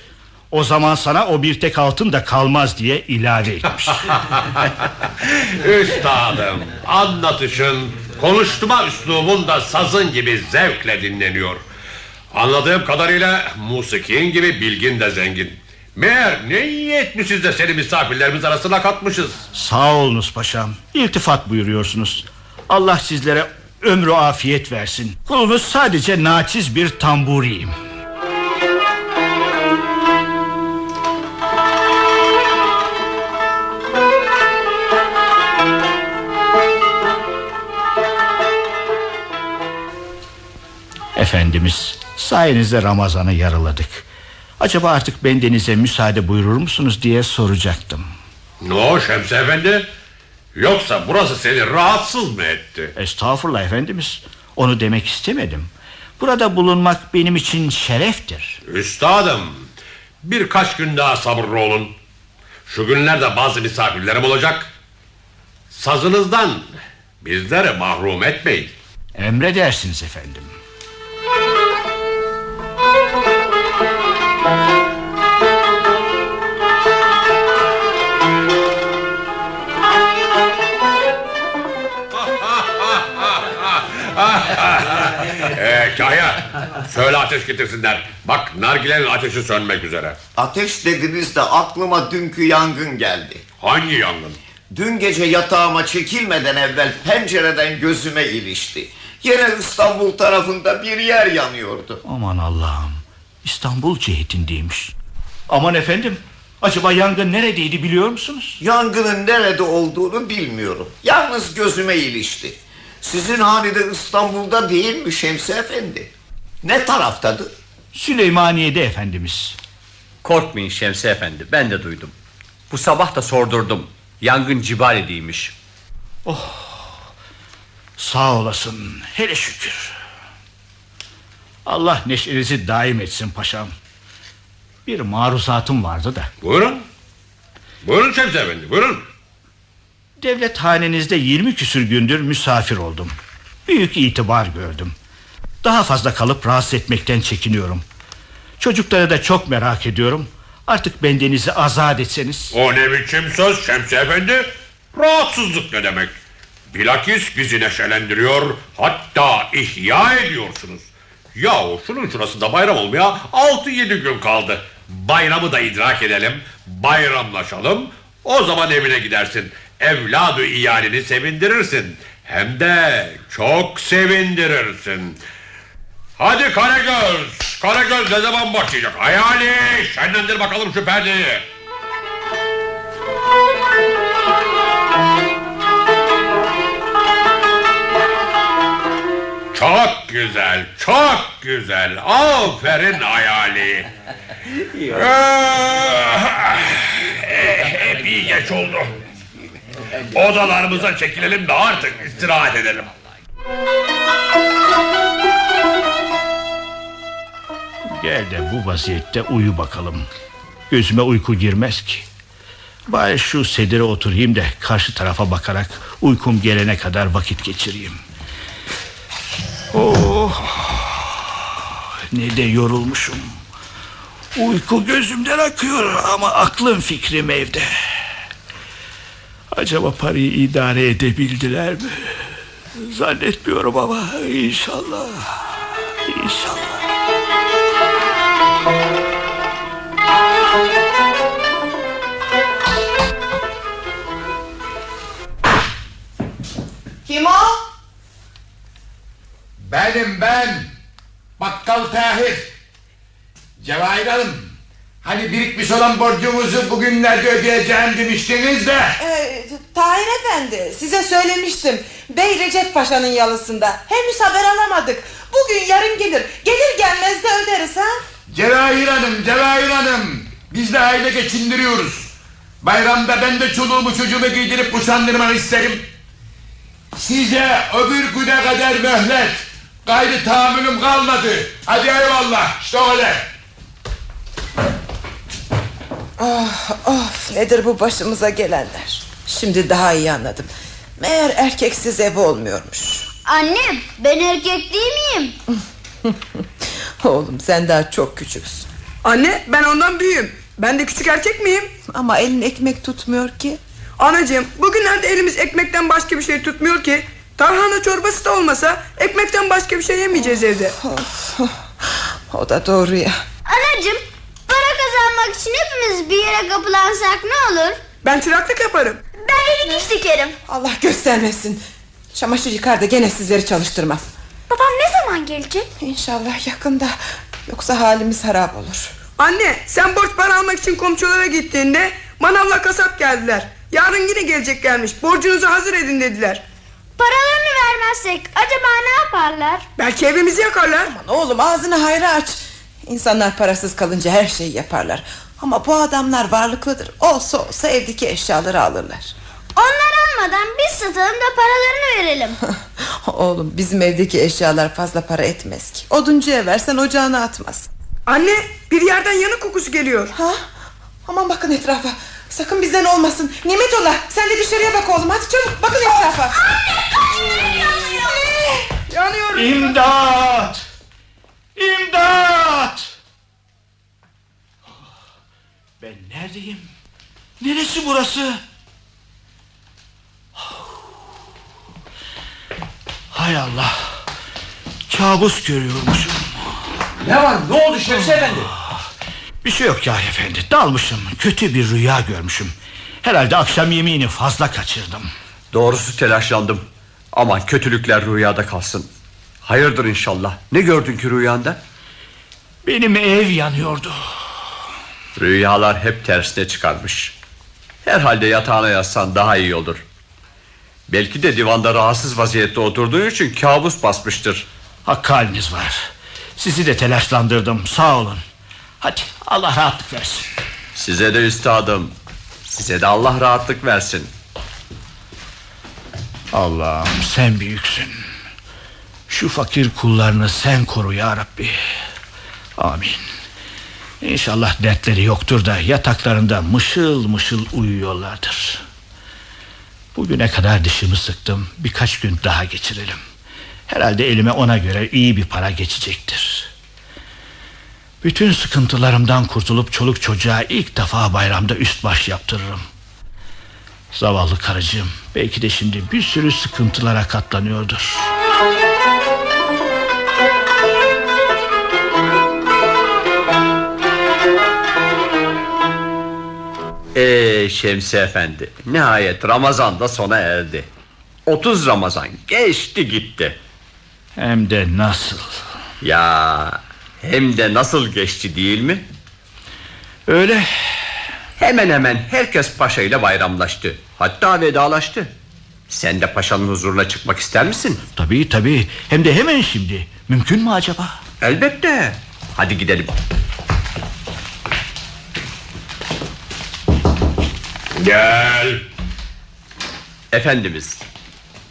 O zaman sana o bir tek altın da kalmaz diye ilave etmiş. Üstadım anlatışın konuşturma üslubun da sazın gibi zevkle dinleniyor. Anladığım kadarıyla musikin gibi bilgin de zengin. Meğer ne iyi etmişiz de seni misafirlerimiz arasına katmışız. Sağ olunuz paşam. İltifat buyuruyorsunuz. Allah sizlere ömrü afiyet versin. Kulunuz sadece naçiz bir tamburiyim. Efendimiz sayenizde Ramazan'ı yarıladık. Acaba artık bendenize müsaade buyurur musunuz diye soracaktım. Ne o Şemsi Efendi? Yoksa burası seni rahatsız mı etti? Estağfurullah efendimiz. Onu demek istemedim. Burada bulunmak benim için şereftir. Üstadım birkaç gün daha sabırlı olun. Şu günlerde bazı misafirlerim olacak. Sazınızdan bizleri mahrum etmeyin. Emredersiniz efendim. Ee, Kahya söyle ateş getirsinler. Bak nargilenin ateşi sönmek üzere. Ateş dediniz de aklıma dünkü yangın geldi. Hangi yangın? Dün gece yatağıma çekilmeden evvel pencereden gözüme ilişti. Yine İstanbul tarafında bir yer yanıyordu. Aman Allah'ım. İstanbul cihetindeymiş. Aman efendim. Acaba yangın neredeydi biliyor musunuz? Yangının nerede olduğunu bilmiyorum. Yalnız gözüme ilişti. Sizin hanede İstanbul'da değil mi Şemsi Efendi? Ne taraftadır? Süleymaniye'de efendimiz. Korkmayın Şemsi Efendi ben de duydum. Bu sabah da sordurdum. Yangın Cibali'deymiş. Sağ olasın. Hele şükür. Allah neşenizi daim etsin paşam. Bir maruzatım vardı da. Buyurun. Buyurun Şemsi Efendi buyurun. Devlet hanenizde 20 küsür gündür misafir oldum. Büyük itibar gördüm. Daha fazla kalıp rahatsız etmekten çekiniyorum. Çocukları da çok merak ediyorum. Artık bendenizi azat etseniz. O ne biçim söz Şemsi Efendi? Rahatsızlık ne demek? Bilakis bizi neşelendiriyor hatta ihya ediyorsunuz. Yahu şunun şurasında bayram olmaya 6-7 gün kaldı. Bayramı da idrak edelim, bayramlaşalım. O zaman evine gidersin. Evladı iyalini sevindirirsin. Hem de çok sevindirirsin. Hadi Karagöz. Karagöz ne zaman başlayacak? Hayali şenlendir bakalım şu perdeyi. Çok güzel, çok güzel. Aferin hayali. Ah, Hep iyi geç oldu. Odalarımıza çekilelim de artık istirahat edelim. Gel de bu vaziyette uyu bakalım. Gözüme uyku girmez ki. Bari şu sedire oturayım da karşı tarafa bakarak uykum gelene kadar vakit geçireyim. Oh, ne de yorulmuşum. Uyku gözümden akıyor ama aklım fikrim evde. Acaba parayı idare edebildiler mi? Zannetmiyorum ama inşallah. İnşallah. Kim o? Benim ben Bakkal Tahir Cevahir Hanım Hani birikmiş olan borcumuzu bugünlerde ödeyeceğim demiştiniz de. Ee, Tahir Efendi size söylemiştim. Bey Recep Paşa'nın yalısında. Henüz haber alamadık. Bugün yarın gelir. Gelir gelmez de öderiz ha? Cevahir Hanım Cevahir Hanım. Biz de aile geçindiriyoruz. Bayramda ben de çoluğumu çocuğumu giydirip kuşandırmanı isterim. Size öbür güne kadar mühlet. Gayrı tahammülüm kalmadı. Hadi eyvallah. İşte öyle Oh, of nedir bu başımıza gelenler Şimdi daha iyi anladım Meğer erkeksiz ev olmuyormuş Annem ben erkek değil miyim? Oğlum sen daha çok küçüksün Anne ben ondan büyüğüm. Ben de küçük erkek miyim? Ama elin ekmek tutmuyor ki Anacığım bugünlerde elimiz ekmekten başka bir şey tutmuyor ki. Tarhana çorbası da olmasa ekmekten başka bir şey yemeyeceğiz evde. O da doğru ya Anacım para kazanmak için hepimiz bir yere kapılansak ne olur? Ben çıraklık yaparım. Ben de dikiş dikerim. Allah göstermesin Çamaşır yıkar da gene sizleri çalıştırmam Babam ne zaman gelecek? İnşallah yakında Yoksa halimiz harap olur Anne sen borç para almak için komşulara gittiğinde manavla kasap geldiler. Yarın yine geleceklermiş. Borcunuzu hazır edin dediler. Paralarını vermezsek acaba ne yaparlar? Belki evimizi yakarlar. Aman oğlum ağzını hayra aç İnsanlar parasız kalınca her şeyi yaparlar Ama bu adamlar varlıklıdır Olsa olsa evdeki eşyaları alırlar Onlar almadan biz satalım da paralarını verelim. Oğlum bizim evdeki eşyalar fazla para etmez ki Oduncuya versen ocağına atmaz Anne bir yerden yanık kokusu geliyor. Ha? Aman bakın etrafa Sakın bizden olmasın Nimetullah sen de dışarıya bak oğlum Hadi çabuk bakın etrafa Yanıyorum. İmdat! İmdat! Ben neredeyim? Neresi burası? Hay Allah! Kabus görüyormuşum. Ne var ne oldu Şemsi Efendi? Bir şey yok ya efendi. Dalmışım. Kötü bir rüya görmüşüm. Herhalde akşam yemeğini fazla kaçırdım. Doğrusu telaşlandım. Ama kötülükler rüyada kalsın. Hayırdır inşallah. Ne gördün ki rüyanda? Benim ev yanıyordu. Rüyalar hep tersine çıkarmış. Herhalde yatağına yatsan daha iyi olur. Belki de divanda rahatsız vaziyette oturduğun için kabus basmıştır. Hakkı haliniz var. Sizi de telaşlandırdım. Sağ olun. Hadi Allah rahatlık versin. Size de üstadım. Size de Allah rahatlık versin. Allah'ım sen büyüksün. Şu fakir kullarını sen koru ya Rabbi. Amin. İnşallah dertleri yoktur da yataklarında mışıl mışıl uyuyorlardır. Bugüne kadar dişimi sıktım. Birkaç gün daha geçirelim. Herhalde elime ona göre iyi bir para geçecektir. Bütün sıkıntılarımdan kurtulup çoluk çocuğa ilk defa bayramda üst baş yaptırırım. Zavallı karıcığım belki de şimdi bir sürü sıkıntılara katlanıyordur. Ee Şemsi Efendi Nihayet Ramazan da sona erdi. 30 Ramazan geçti gitti. Hem de nasıl? Ya hem de nasıl geçti değil mi? Öyle. Hemen hemen herkes paşa ile bayramlaştı. Hatta vedalaştı. Sen de paşanın huzuruna çıkmak ister misin? Tabii tabii. Hem de hemen şimdi. Mümkün mü acaba? Elbette. Hadi gidelim Gel Efendimiz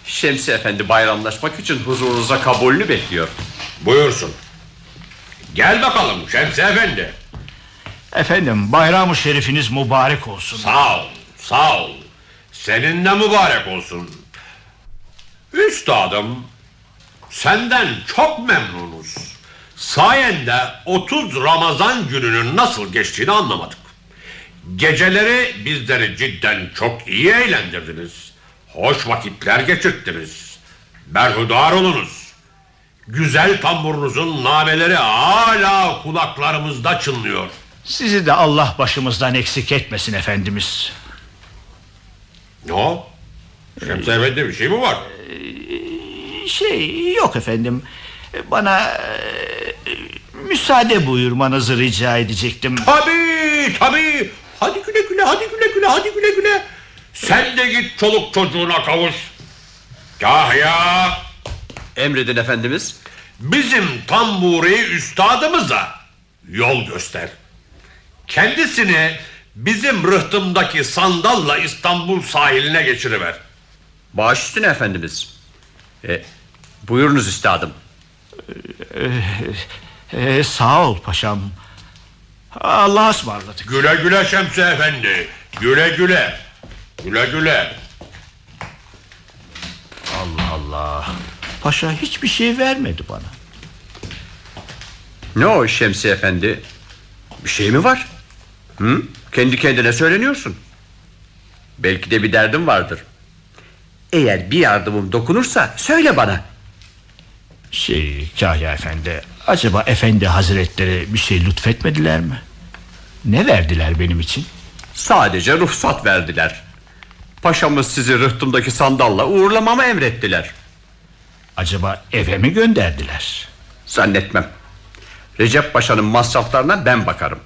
Şemsi Efendi bayramlaşmak için huzurunuza kabulünü bekliyor Buyursun Gel bakalım Şemsi Efendi Efendim bayramı şerifiniz mübarek olsun Sağ ol Sağ ol. Seninle mübarek olsun. Üstadım, senden çok memnunuz. Sayende 30 Ramazan gününün nasıl geçtiğini anlamadık. Geceleri bizleri cidden çok iyi eğlendirdiniz. Hoş vakitler geçirttiniz. Berhudar olunuz. Güzel tamburunuzun nameleri hala kulaklarımızda çınlıyor. Sizi de Allah başımızdan eksik etmesin efendimiz. Ne o? Şemsi Efendi bir şey mi var? Şey yok efendim. Bana e, müsaade buyurmanızı rica edecektim. Tabii tabii. Hadi güle güle hadi güle güle hadi güle güle. Sen de git çoluk çocuğuna kavuş. Kahya Emredin efendimiz. bizim tamburi üstadımıza yol göster. Kendisini bizim rıhtımdaki sandalla İstanbul sahiline geçiriver. Baş üstüne efendimiz. E, buyurunuz üstadım. Ee, sağ ol paşam. Allah'a ısmarladık. Güle güle Şemsi Efendi. Güle güle. Güle güle. Allah Allah. Paşa hiçbir şey vermedi bana. Ne o Şemsi efendi? Bir şey mi var? Hı? Kendi kendine söyleniyorsun. Belki de bir derdin vardır. Eğer bir yardımım dokunursa söyle bana. Şey Kahya efendi Acaba efendi hazretleri bir şey lütfetmediler mi Ne verdiler benim için Sadece ruhsat verdiler. Paşamız sizi rıhtımdaki sandalla uğurlamamı emrettiler. Acaba eve mi gönderdiler Zannetmem. Recep Paşa'nın masraflarına ben bakarım.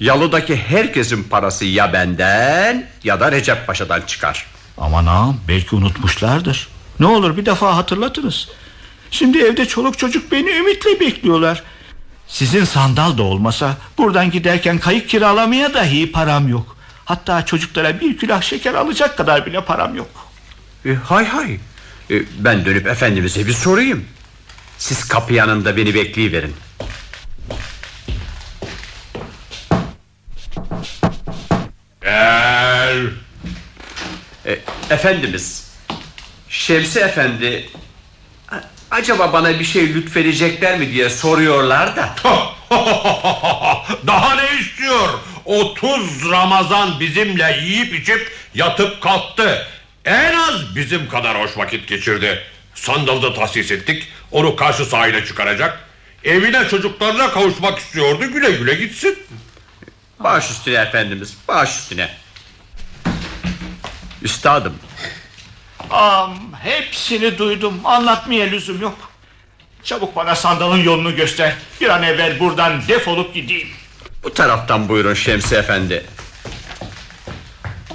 Yalıdaki herkesin parası ya benden ya da Recep Paşa'dan çıkar. Aman ağam belki unutmuşlardır Ne olur bir defa hatırlatınız Şimdi evde çoluk çocuk beni ümitle bekliyorlar Sizin sandal da olmasa Buradan giderken kayık kiralamaya dahi param yok Hatta çocuklara bir külah şeker alacak kadar bile param yok E, hay hay. E, ben dönüp efendimize bir sorayım. Siz kapı yanında beni bekleyiverin. Gel. E, efendimiz. Şemsi efendi acaba bana bir şey lütfedecekler mi diye soruyorlar da. Daha ne istiyor? 30 Ramazan bizimle yiyip içip yatıp kalktı. En az bizim kadar hoş vakit geçirdi. Sandalda tahsis ettik. Onu karşı sahile çıkaracak. Evine çocuklarına kavuşmak istiyordu. Güle güle gitsin. Baş üstüne efendimiz baş üstüne. Üstadım Am hepsini duydum. Anlatmaya lüzum yok. Çabuk bana sandalın yolunu göster. Bir an evvel buradan defolup gideyim. Bu taraftan buyurun Şemsi efendi.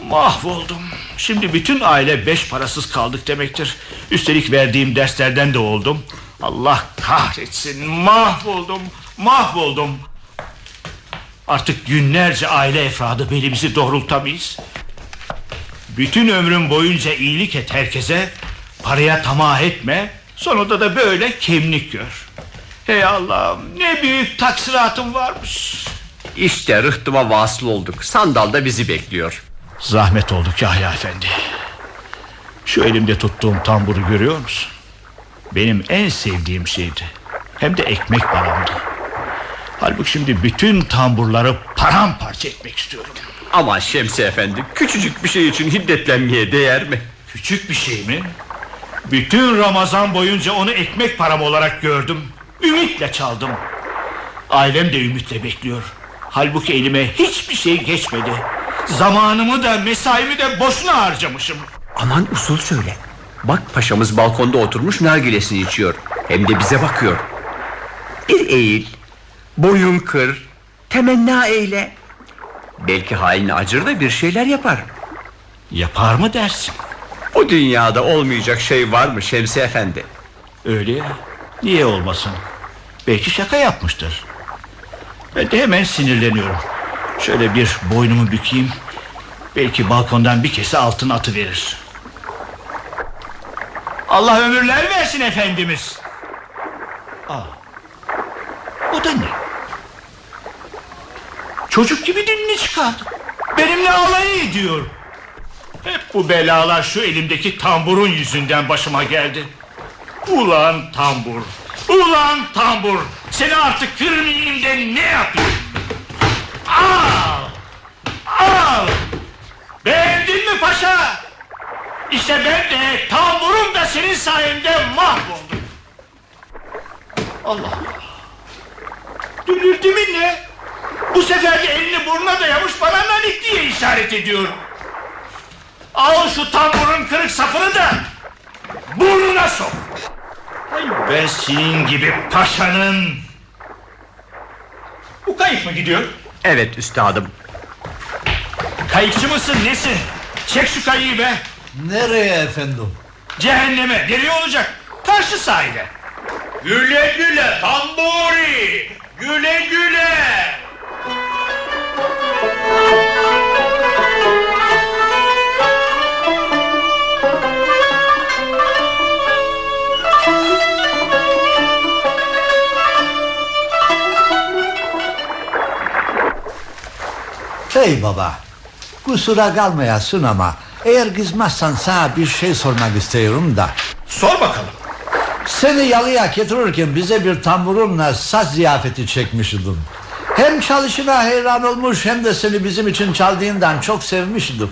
Mahvoldum. Şimdi bütün aile beş parasız kaldık demektir. Üstelik verdiğim derslerden de oldum. Allah kahretsin. Mahvoldum. Mahvoldum. Artık günlerce aile efradı belimizi doğrultamayız Bütün ömrüm boyunca iyilik et herkese Paraya tamah etme Sonunda da böyle kemlik gör. Hey Allah'ım ne büyük taksiratım varmış. İşte rıhtıma vasıl olduk. Sandal da bizi bekliyor. Zahmet oldu Kahya efendi. Şu elimde tuttuğum tamburu görüyor musun? Benim en sevdiğim şeydi. Hem de ekmek paramdı. Halbuki şimdi bütün tamburları paramparça etmek istiyorum Aman Şemsi efendi küçücük bir şey için hiddetlenmeye değer mi? Küçük bir şey mi Bütün Ramazan boyunca onu ekmek param olarak gördüm Ümitle çaldım Ailem de ümitle bekliyor Halbuki elime hiçbir şey geçmedi Zamanımı da mesaimi de boşuna harcamışım Aman usul söyle. Bak paşamız balkonda oturmuş nargilesini içiyor. Hem de bize bakıyor. Bir eğil. Boyun kır. Temenna eyle. Belki hain acır da bir şeyler yapar. Yapar mı dersin? O dünyada olmayacak şey var mı Şemsi efendi? Öyle ya. Niye olmasın? Belki şaka yapmıştır. Ben de hemen sinirleniyorum. Şöyle bir boynumu bükeyim. Belki balkondan bir kese altın atı verir. Allah ömürler versin efendimiz. Aa, O da ne Çocuk gibi dilini çıkardı Benimle alay ediyor Hep bu belalar şu elimdeki tamburun yüzünden başıma geldi. Ulan tambur. Ulan tambur. Seni artık kırmayayım de ne yapayım? Al. Al. Beğendin mi paşa? İşte ben de tamburum da senin sayende mahvoldum. Allah Allah. Dülürdü mü ne? Bu sefer de elini burnuna dayamış bana nanik diye işaret ediyor. Al şu tamburun kırık sapını da burnuna sok. Ben senin gibi paşanın... Bu kayık mı gidiyor? Evet üstadım. Kayıkçı mısın nesin? Çek şu kayığı be. Nereye efendim? Cehenneme nereye olacak? Karşı sahile. Güle güle tamburi. Güle güle. Hey baba. Kusura kalmayasın ama eğer kızmazsan sana bir şey sormak istiyorum da. Sor bakalım. Seni yalıya getirirken bize bir tamburunla saz ziyafeti çekmişydin. Hem çalışına hayran olmuş hem de seni bizim için çaldığından çok sevmiştik.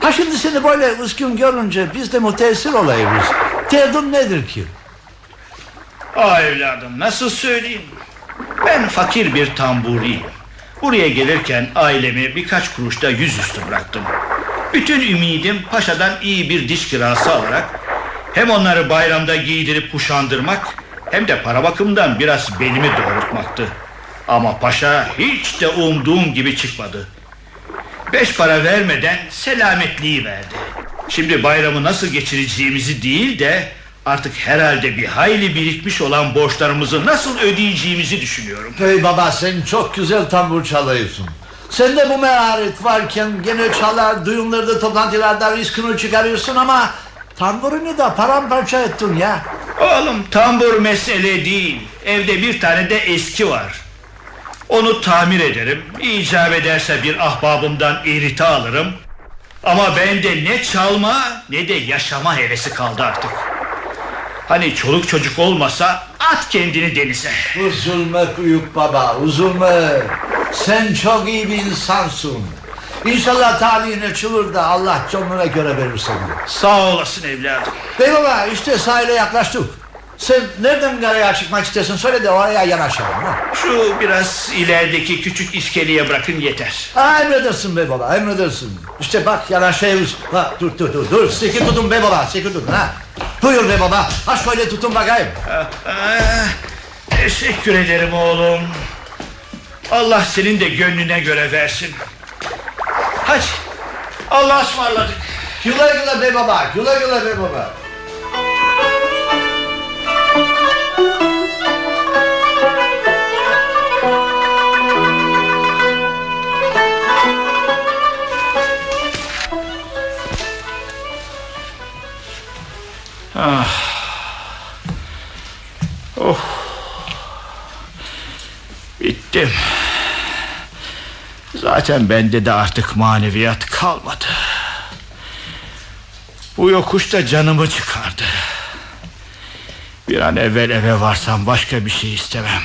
Ha şimdi seni böyle üzgün görünce biz de müteessir olayız. Derdin nedir ki? Ah evladım nasıl söyleyeyim? Ben fakir bir tamburiyim. Buraya gelirken ailemi birkaç kuruşta yüzüstü bıraktım. Bütün ümidim paşadan iyi bir diş kirası alarak hem onları bayramda giydirip kuşandırmak hem de para bakımından biraz belimi doğrultmaktı. Ama paşa hiç de umduğum gibi çıkmadı. Beş para vermeden selametliği verdi. Şimdi bayramı nasıl geçireceğimizi değil de artık herhalde bir hayli birikmiş olan borçlarımızı nasıl ödeyeceğimizi düşünüyorum. Hey baba sen çok güzel tambur çalıyorsun. Sende bu meharet varken gene çalar düğünlerde toplantılarda riskini çıkarıyorsun ama tamburunu da paramparça ettin ya. Oğlum tambur mesele değil. Evde bir tane de eski var. Onu tamir ederim. İcap ederse bir ahbabımdan erite alırım. Ama bende ne çalma ne de yaşama hevesi kaldı artık. Hani çoluk çocuk olmasa at kendini denize. Üzülme büyük baba üzülme. Sen çok iyi bir insansın. İnşallah talihin açılır da Allah canına göre verir sana. Sağ olasın evladım. Bey baba işte sahile yaklaştık. Sen nereden karaya çıkmak istiyorsun söyle de oraya yanaşalım. Ha? Şu biraz ilerideki küçük iskeleye bırakın yeter. Ha, emredersin bey baba emredersin. İşte bak yanaşıyoruz. Ha, dur dur dur dur sıkı tutun bey baba sıkı tutun ha. Buyur bey baba ha şöyle tutun bakayım. Ah, teşekkür ederim oğlum. Allah senin de gönlüne göre versin. Hadi. Allah'a ısmarladık. Güle güle bey baba güle güle bey baba. Ah. Oh. Bittim. Zaten bende de artık maneviyat kalmadı. Bu yokuş da canımı çıkardı. Bir an evvel eve varsam başka bir şey istemem.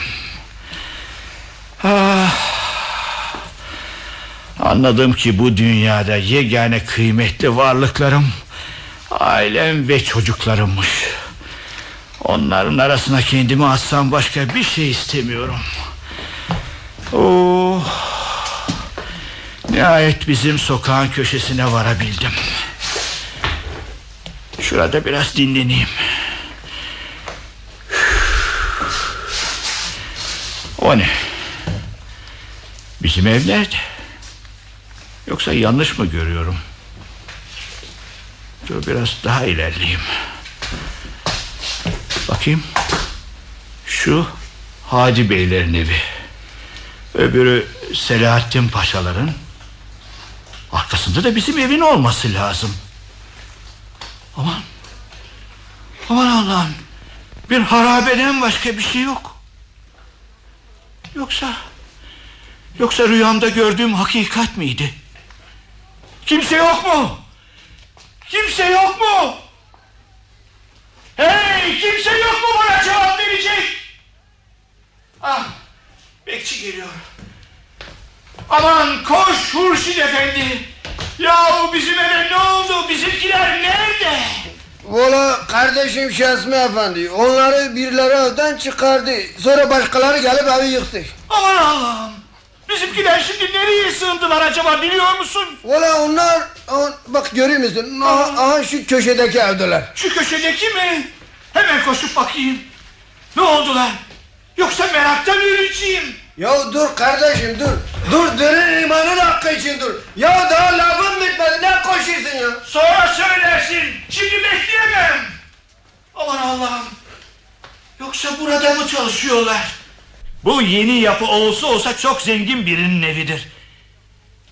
Ah. Anladım ki bu dünyada yegane kıymetli varlıklarım ailem ve çocuklarımmış. Onların arasına kendimi atsam başka bir şey istemiyorum. Oh. Nihayet bizim sokağın köşesine varabildim. Şurada biraz dinleneyim. O ne? Bizim ev nerede? Yoksa yanlış mı görüyorum? Dur biraz daha ilerleyeyim. Bakayım. Şu Hacı Beylerin evi. Öbürü Selahattin Paşaların. Arkasında da bizim evin olması lazım. Aman. Aman Allah'ım. Bir harabeden başka bir şey yok. Yoksa... Yoksa rüyamda gördüğüm hakikat miydi? Kimse yok mu? Kimse yok mu? Hey kimse yok mu bana cevap verecek? Ah bekçi geliyor. Aman koş Hurşit efendi. Yahu bizim eve ne oldu? Bizimkiler nerede? Valla kardeşim Şasmi Efendi onları birileri evden çıkardı. Sonra başkaları gelip evi yıktı. Aman Allah'ım. Bizimkiler şimdi nereye sığındılar acaba biliyor musun? Valla onlar on, bak görüyor musun? Aha, aha şu köşedeki evdeler. Şu köşedeki mi? Hemen koşup bakayım. Ne oldular? Yoksa meraktan öleceğim. Ya dur kardeşim dur. Dur dönün imanın hakkı için dur. Ya daha lafın bitmedi ne koşuyorsun ya? Sonra söylersin. Şimdi bekleyemem. Aman Allah'ım. Yoksa burada mı çalışıyorlar? Bu yeni yapı olsa olsa çok zengin birinin evidir.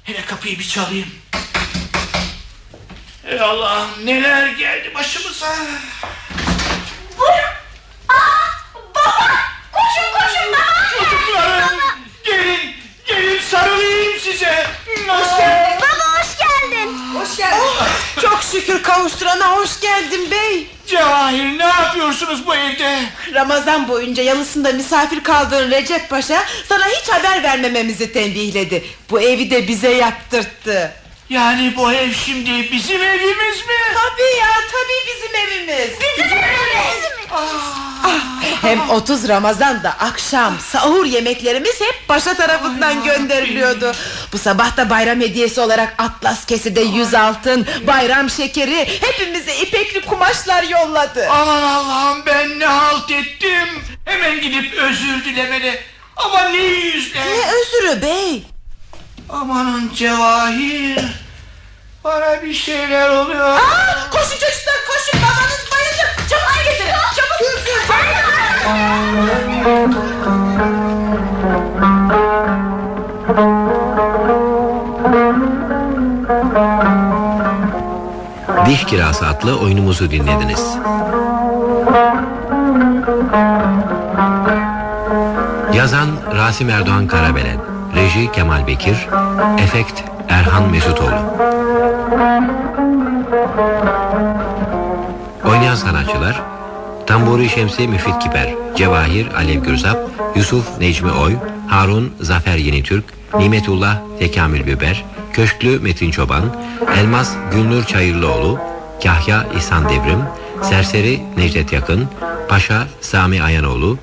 Hele kapıyı bir çalayım. Ey Allah'ım neler geldi başımıza. Buyurun. Aa, baba. Koşun koşun baba. Çocuklarım gelin gelin sarılayım size. Hoş geldin. Baba hoş geldin. Hoş geldin. çok şükür kavuşturana hoş geldin bey. Cevahir ne yapıyorsunuz bu evde? Ramazan boyunca yalısında misafir kaldığın Recep Paşa sana hiç haber vermememizi tembihledi. Bu evi de bize yaptırttı. Yani bu ev şimdi bizim evimiz mi? Tabii ya tabii bizim evimiz. Bizim evimiz. Ah, hem 30 Ramazan da akşam sahur yemeklerimiz hep paşa tarafından gönderiliyordu. Bu sabah da bayram hediyesi olarak Atlas keside yüz altın, bayram şekeri, hepimize ipekli kumaşlar yolladı. Aman Allah'ım ben ne halt ettim. Hemen gidip özür dilemeli. Ama ne yüzle? Ne özürü bey? Amanın Cevahir. Bana bir şeyler oluyor. Aa, koşun çocuklar koşun babanız bayıldı. Çabuk getirin çabuk. Diş Kirası adlı oyunumuzu dinlediniz. Yazan Rasim Erdoğan Karabelen Reji Kemal Bekir Efekt Erhan Mesutoğlu. Oynayan sanatçılar Tamburi Şemsi Müfit Kiper Cevahir Alev Gürzap Yusuf Necmi Oy Harun Zafer Yenitürk Nimetullah Tekamül Biber Köşklü Metin Çoban Elmas Gülnur Çayırlıoğlu Kahya İhsan Devrim Serseri Necdet Yakın Paşa Sami Ayanoğlu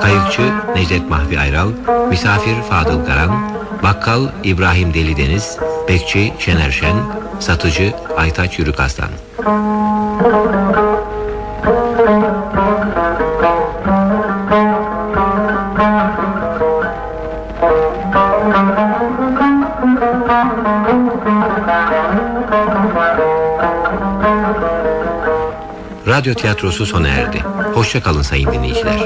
Kayıkçı Necdet Mahvi Ayral Misafir Fadıl Garan Bakkal İbrahim Delideniz Bekçi Şener Şen Satıcı Aytaç Yürük Aslan Radyo tiyatrosu sona erdi. Hoşça kalın sayın dinleyiciler.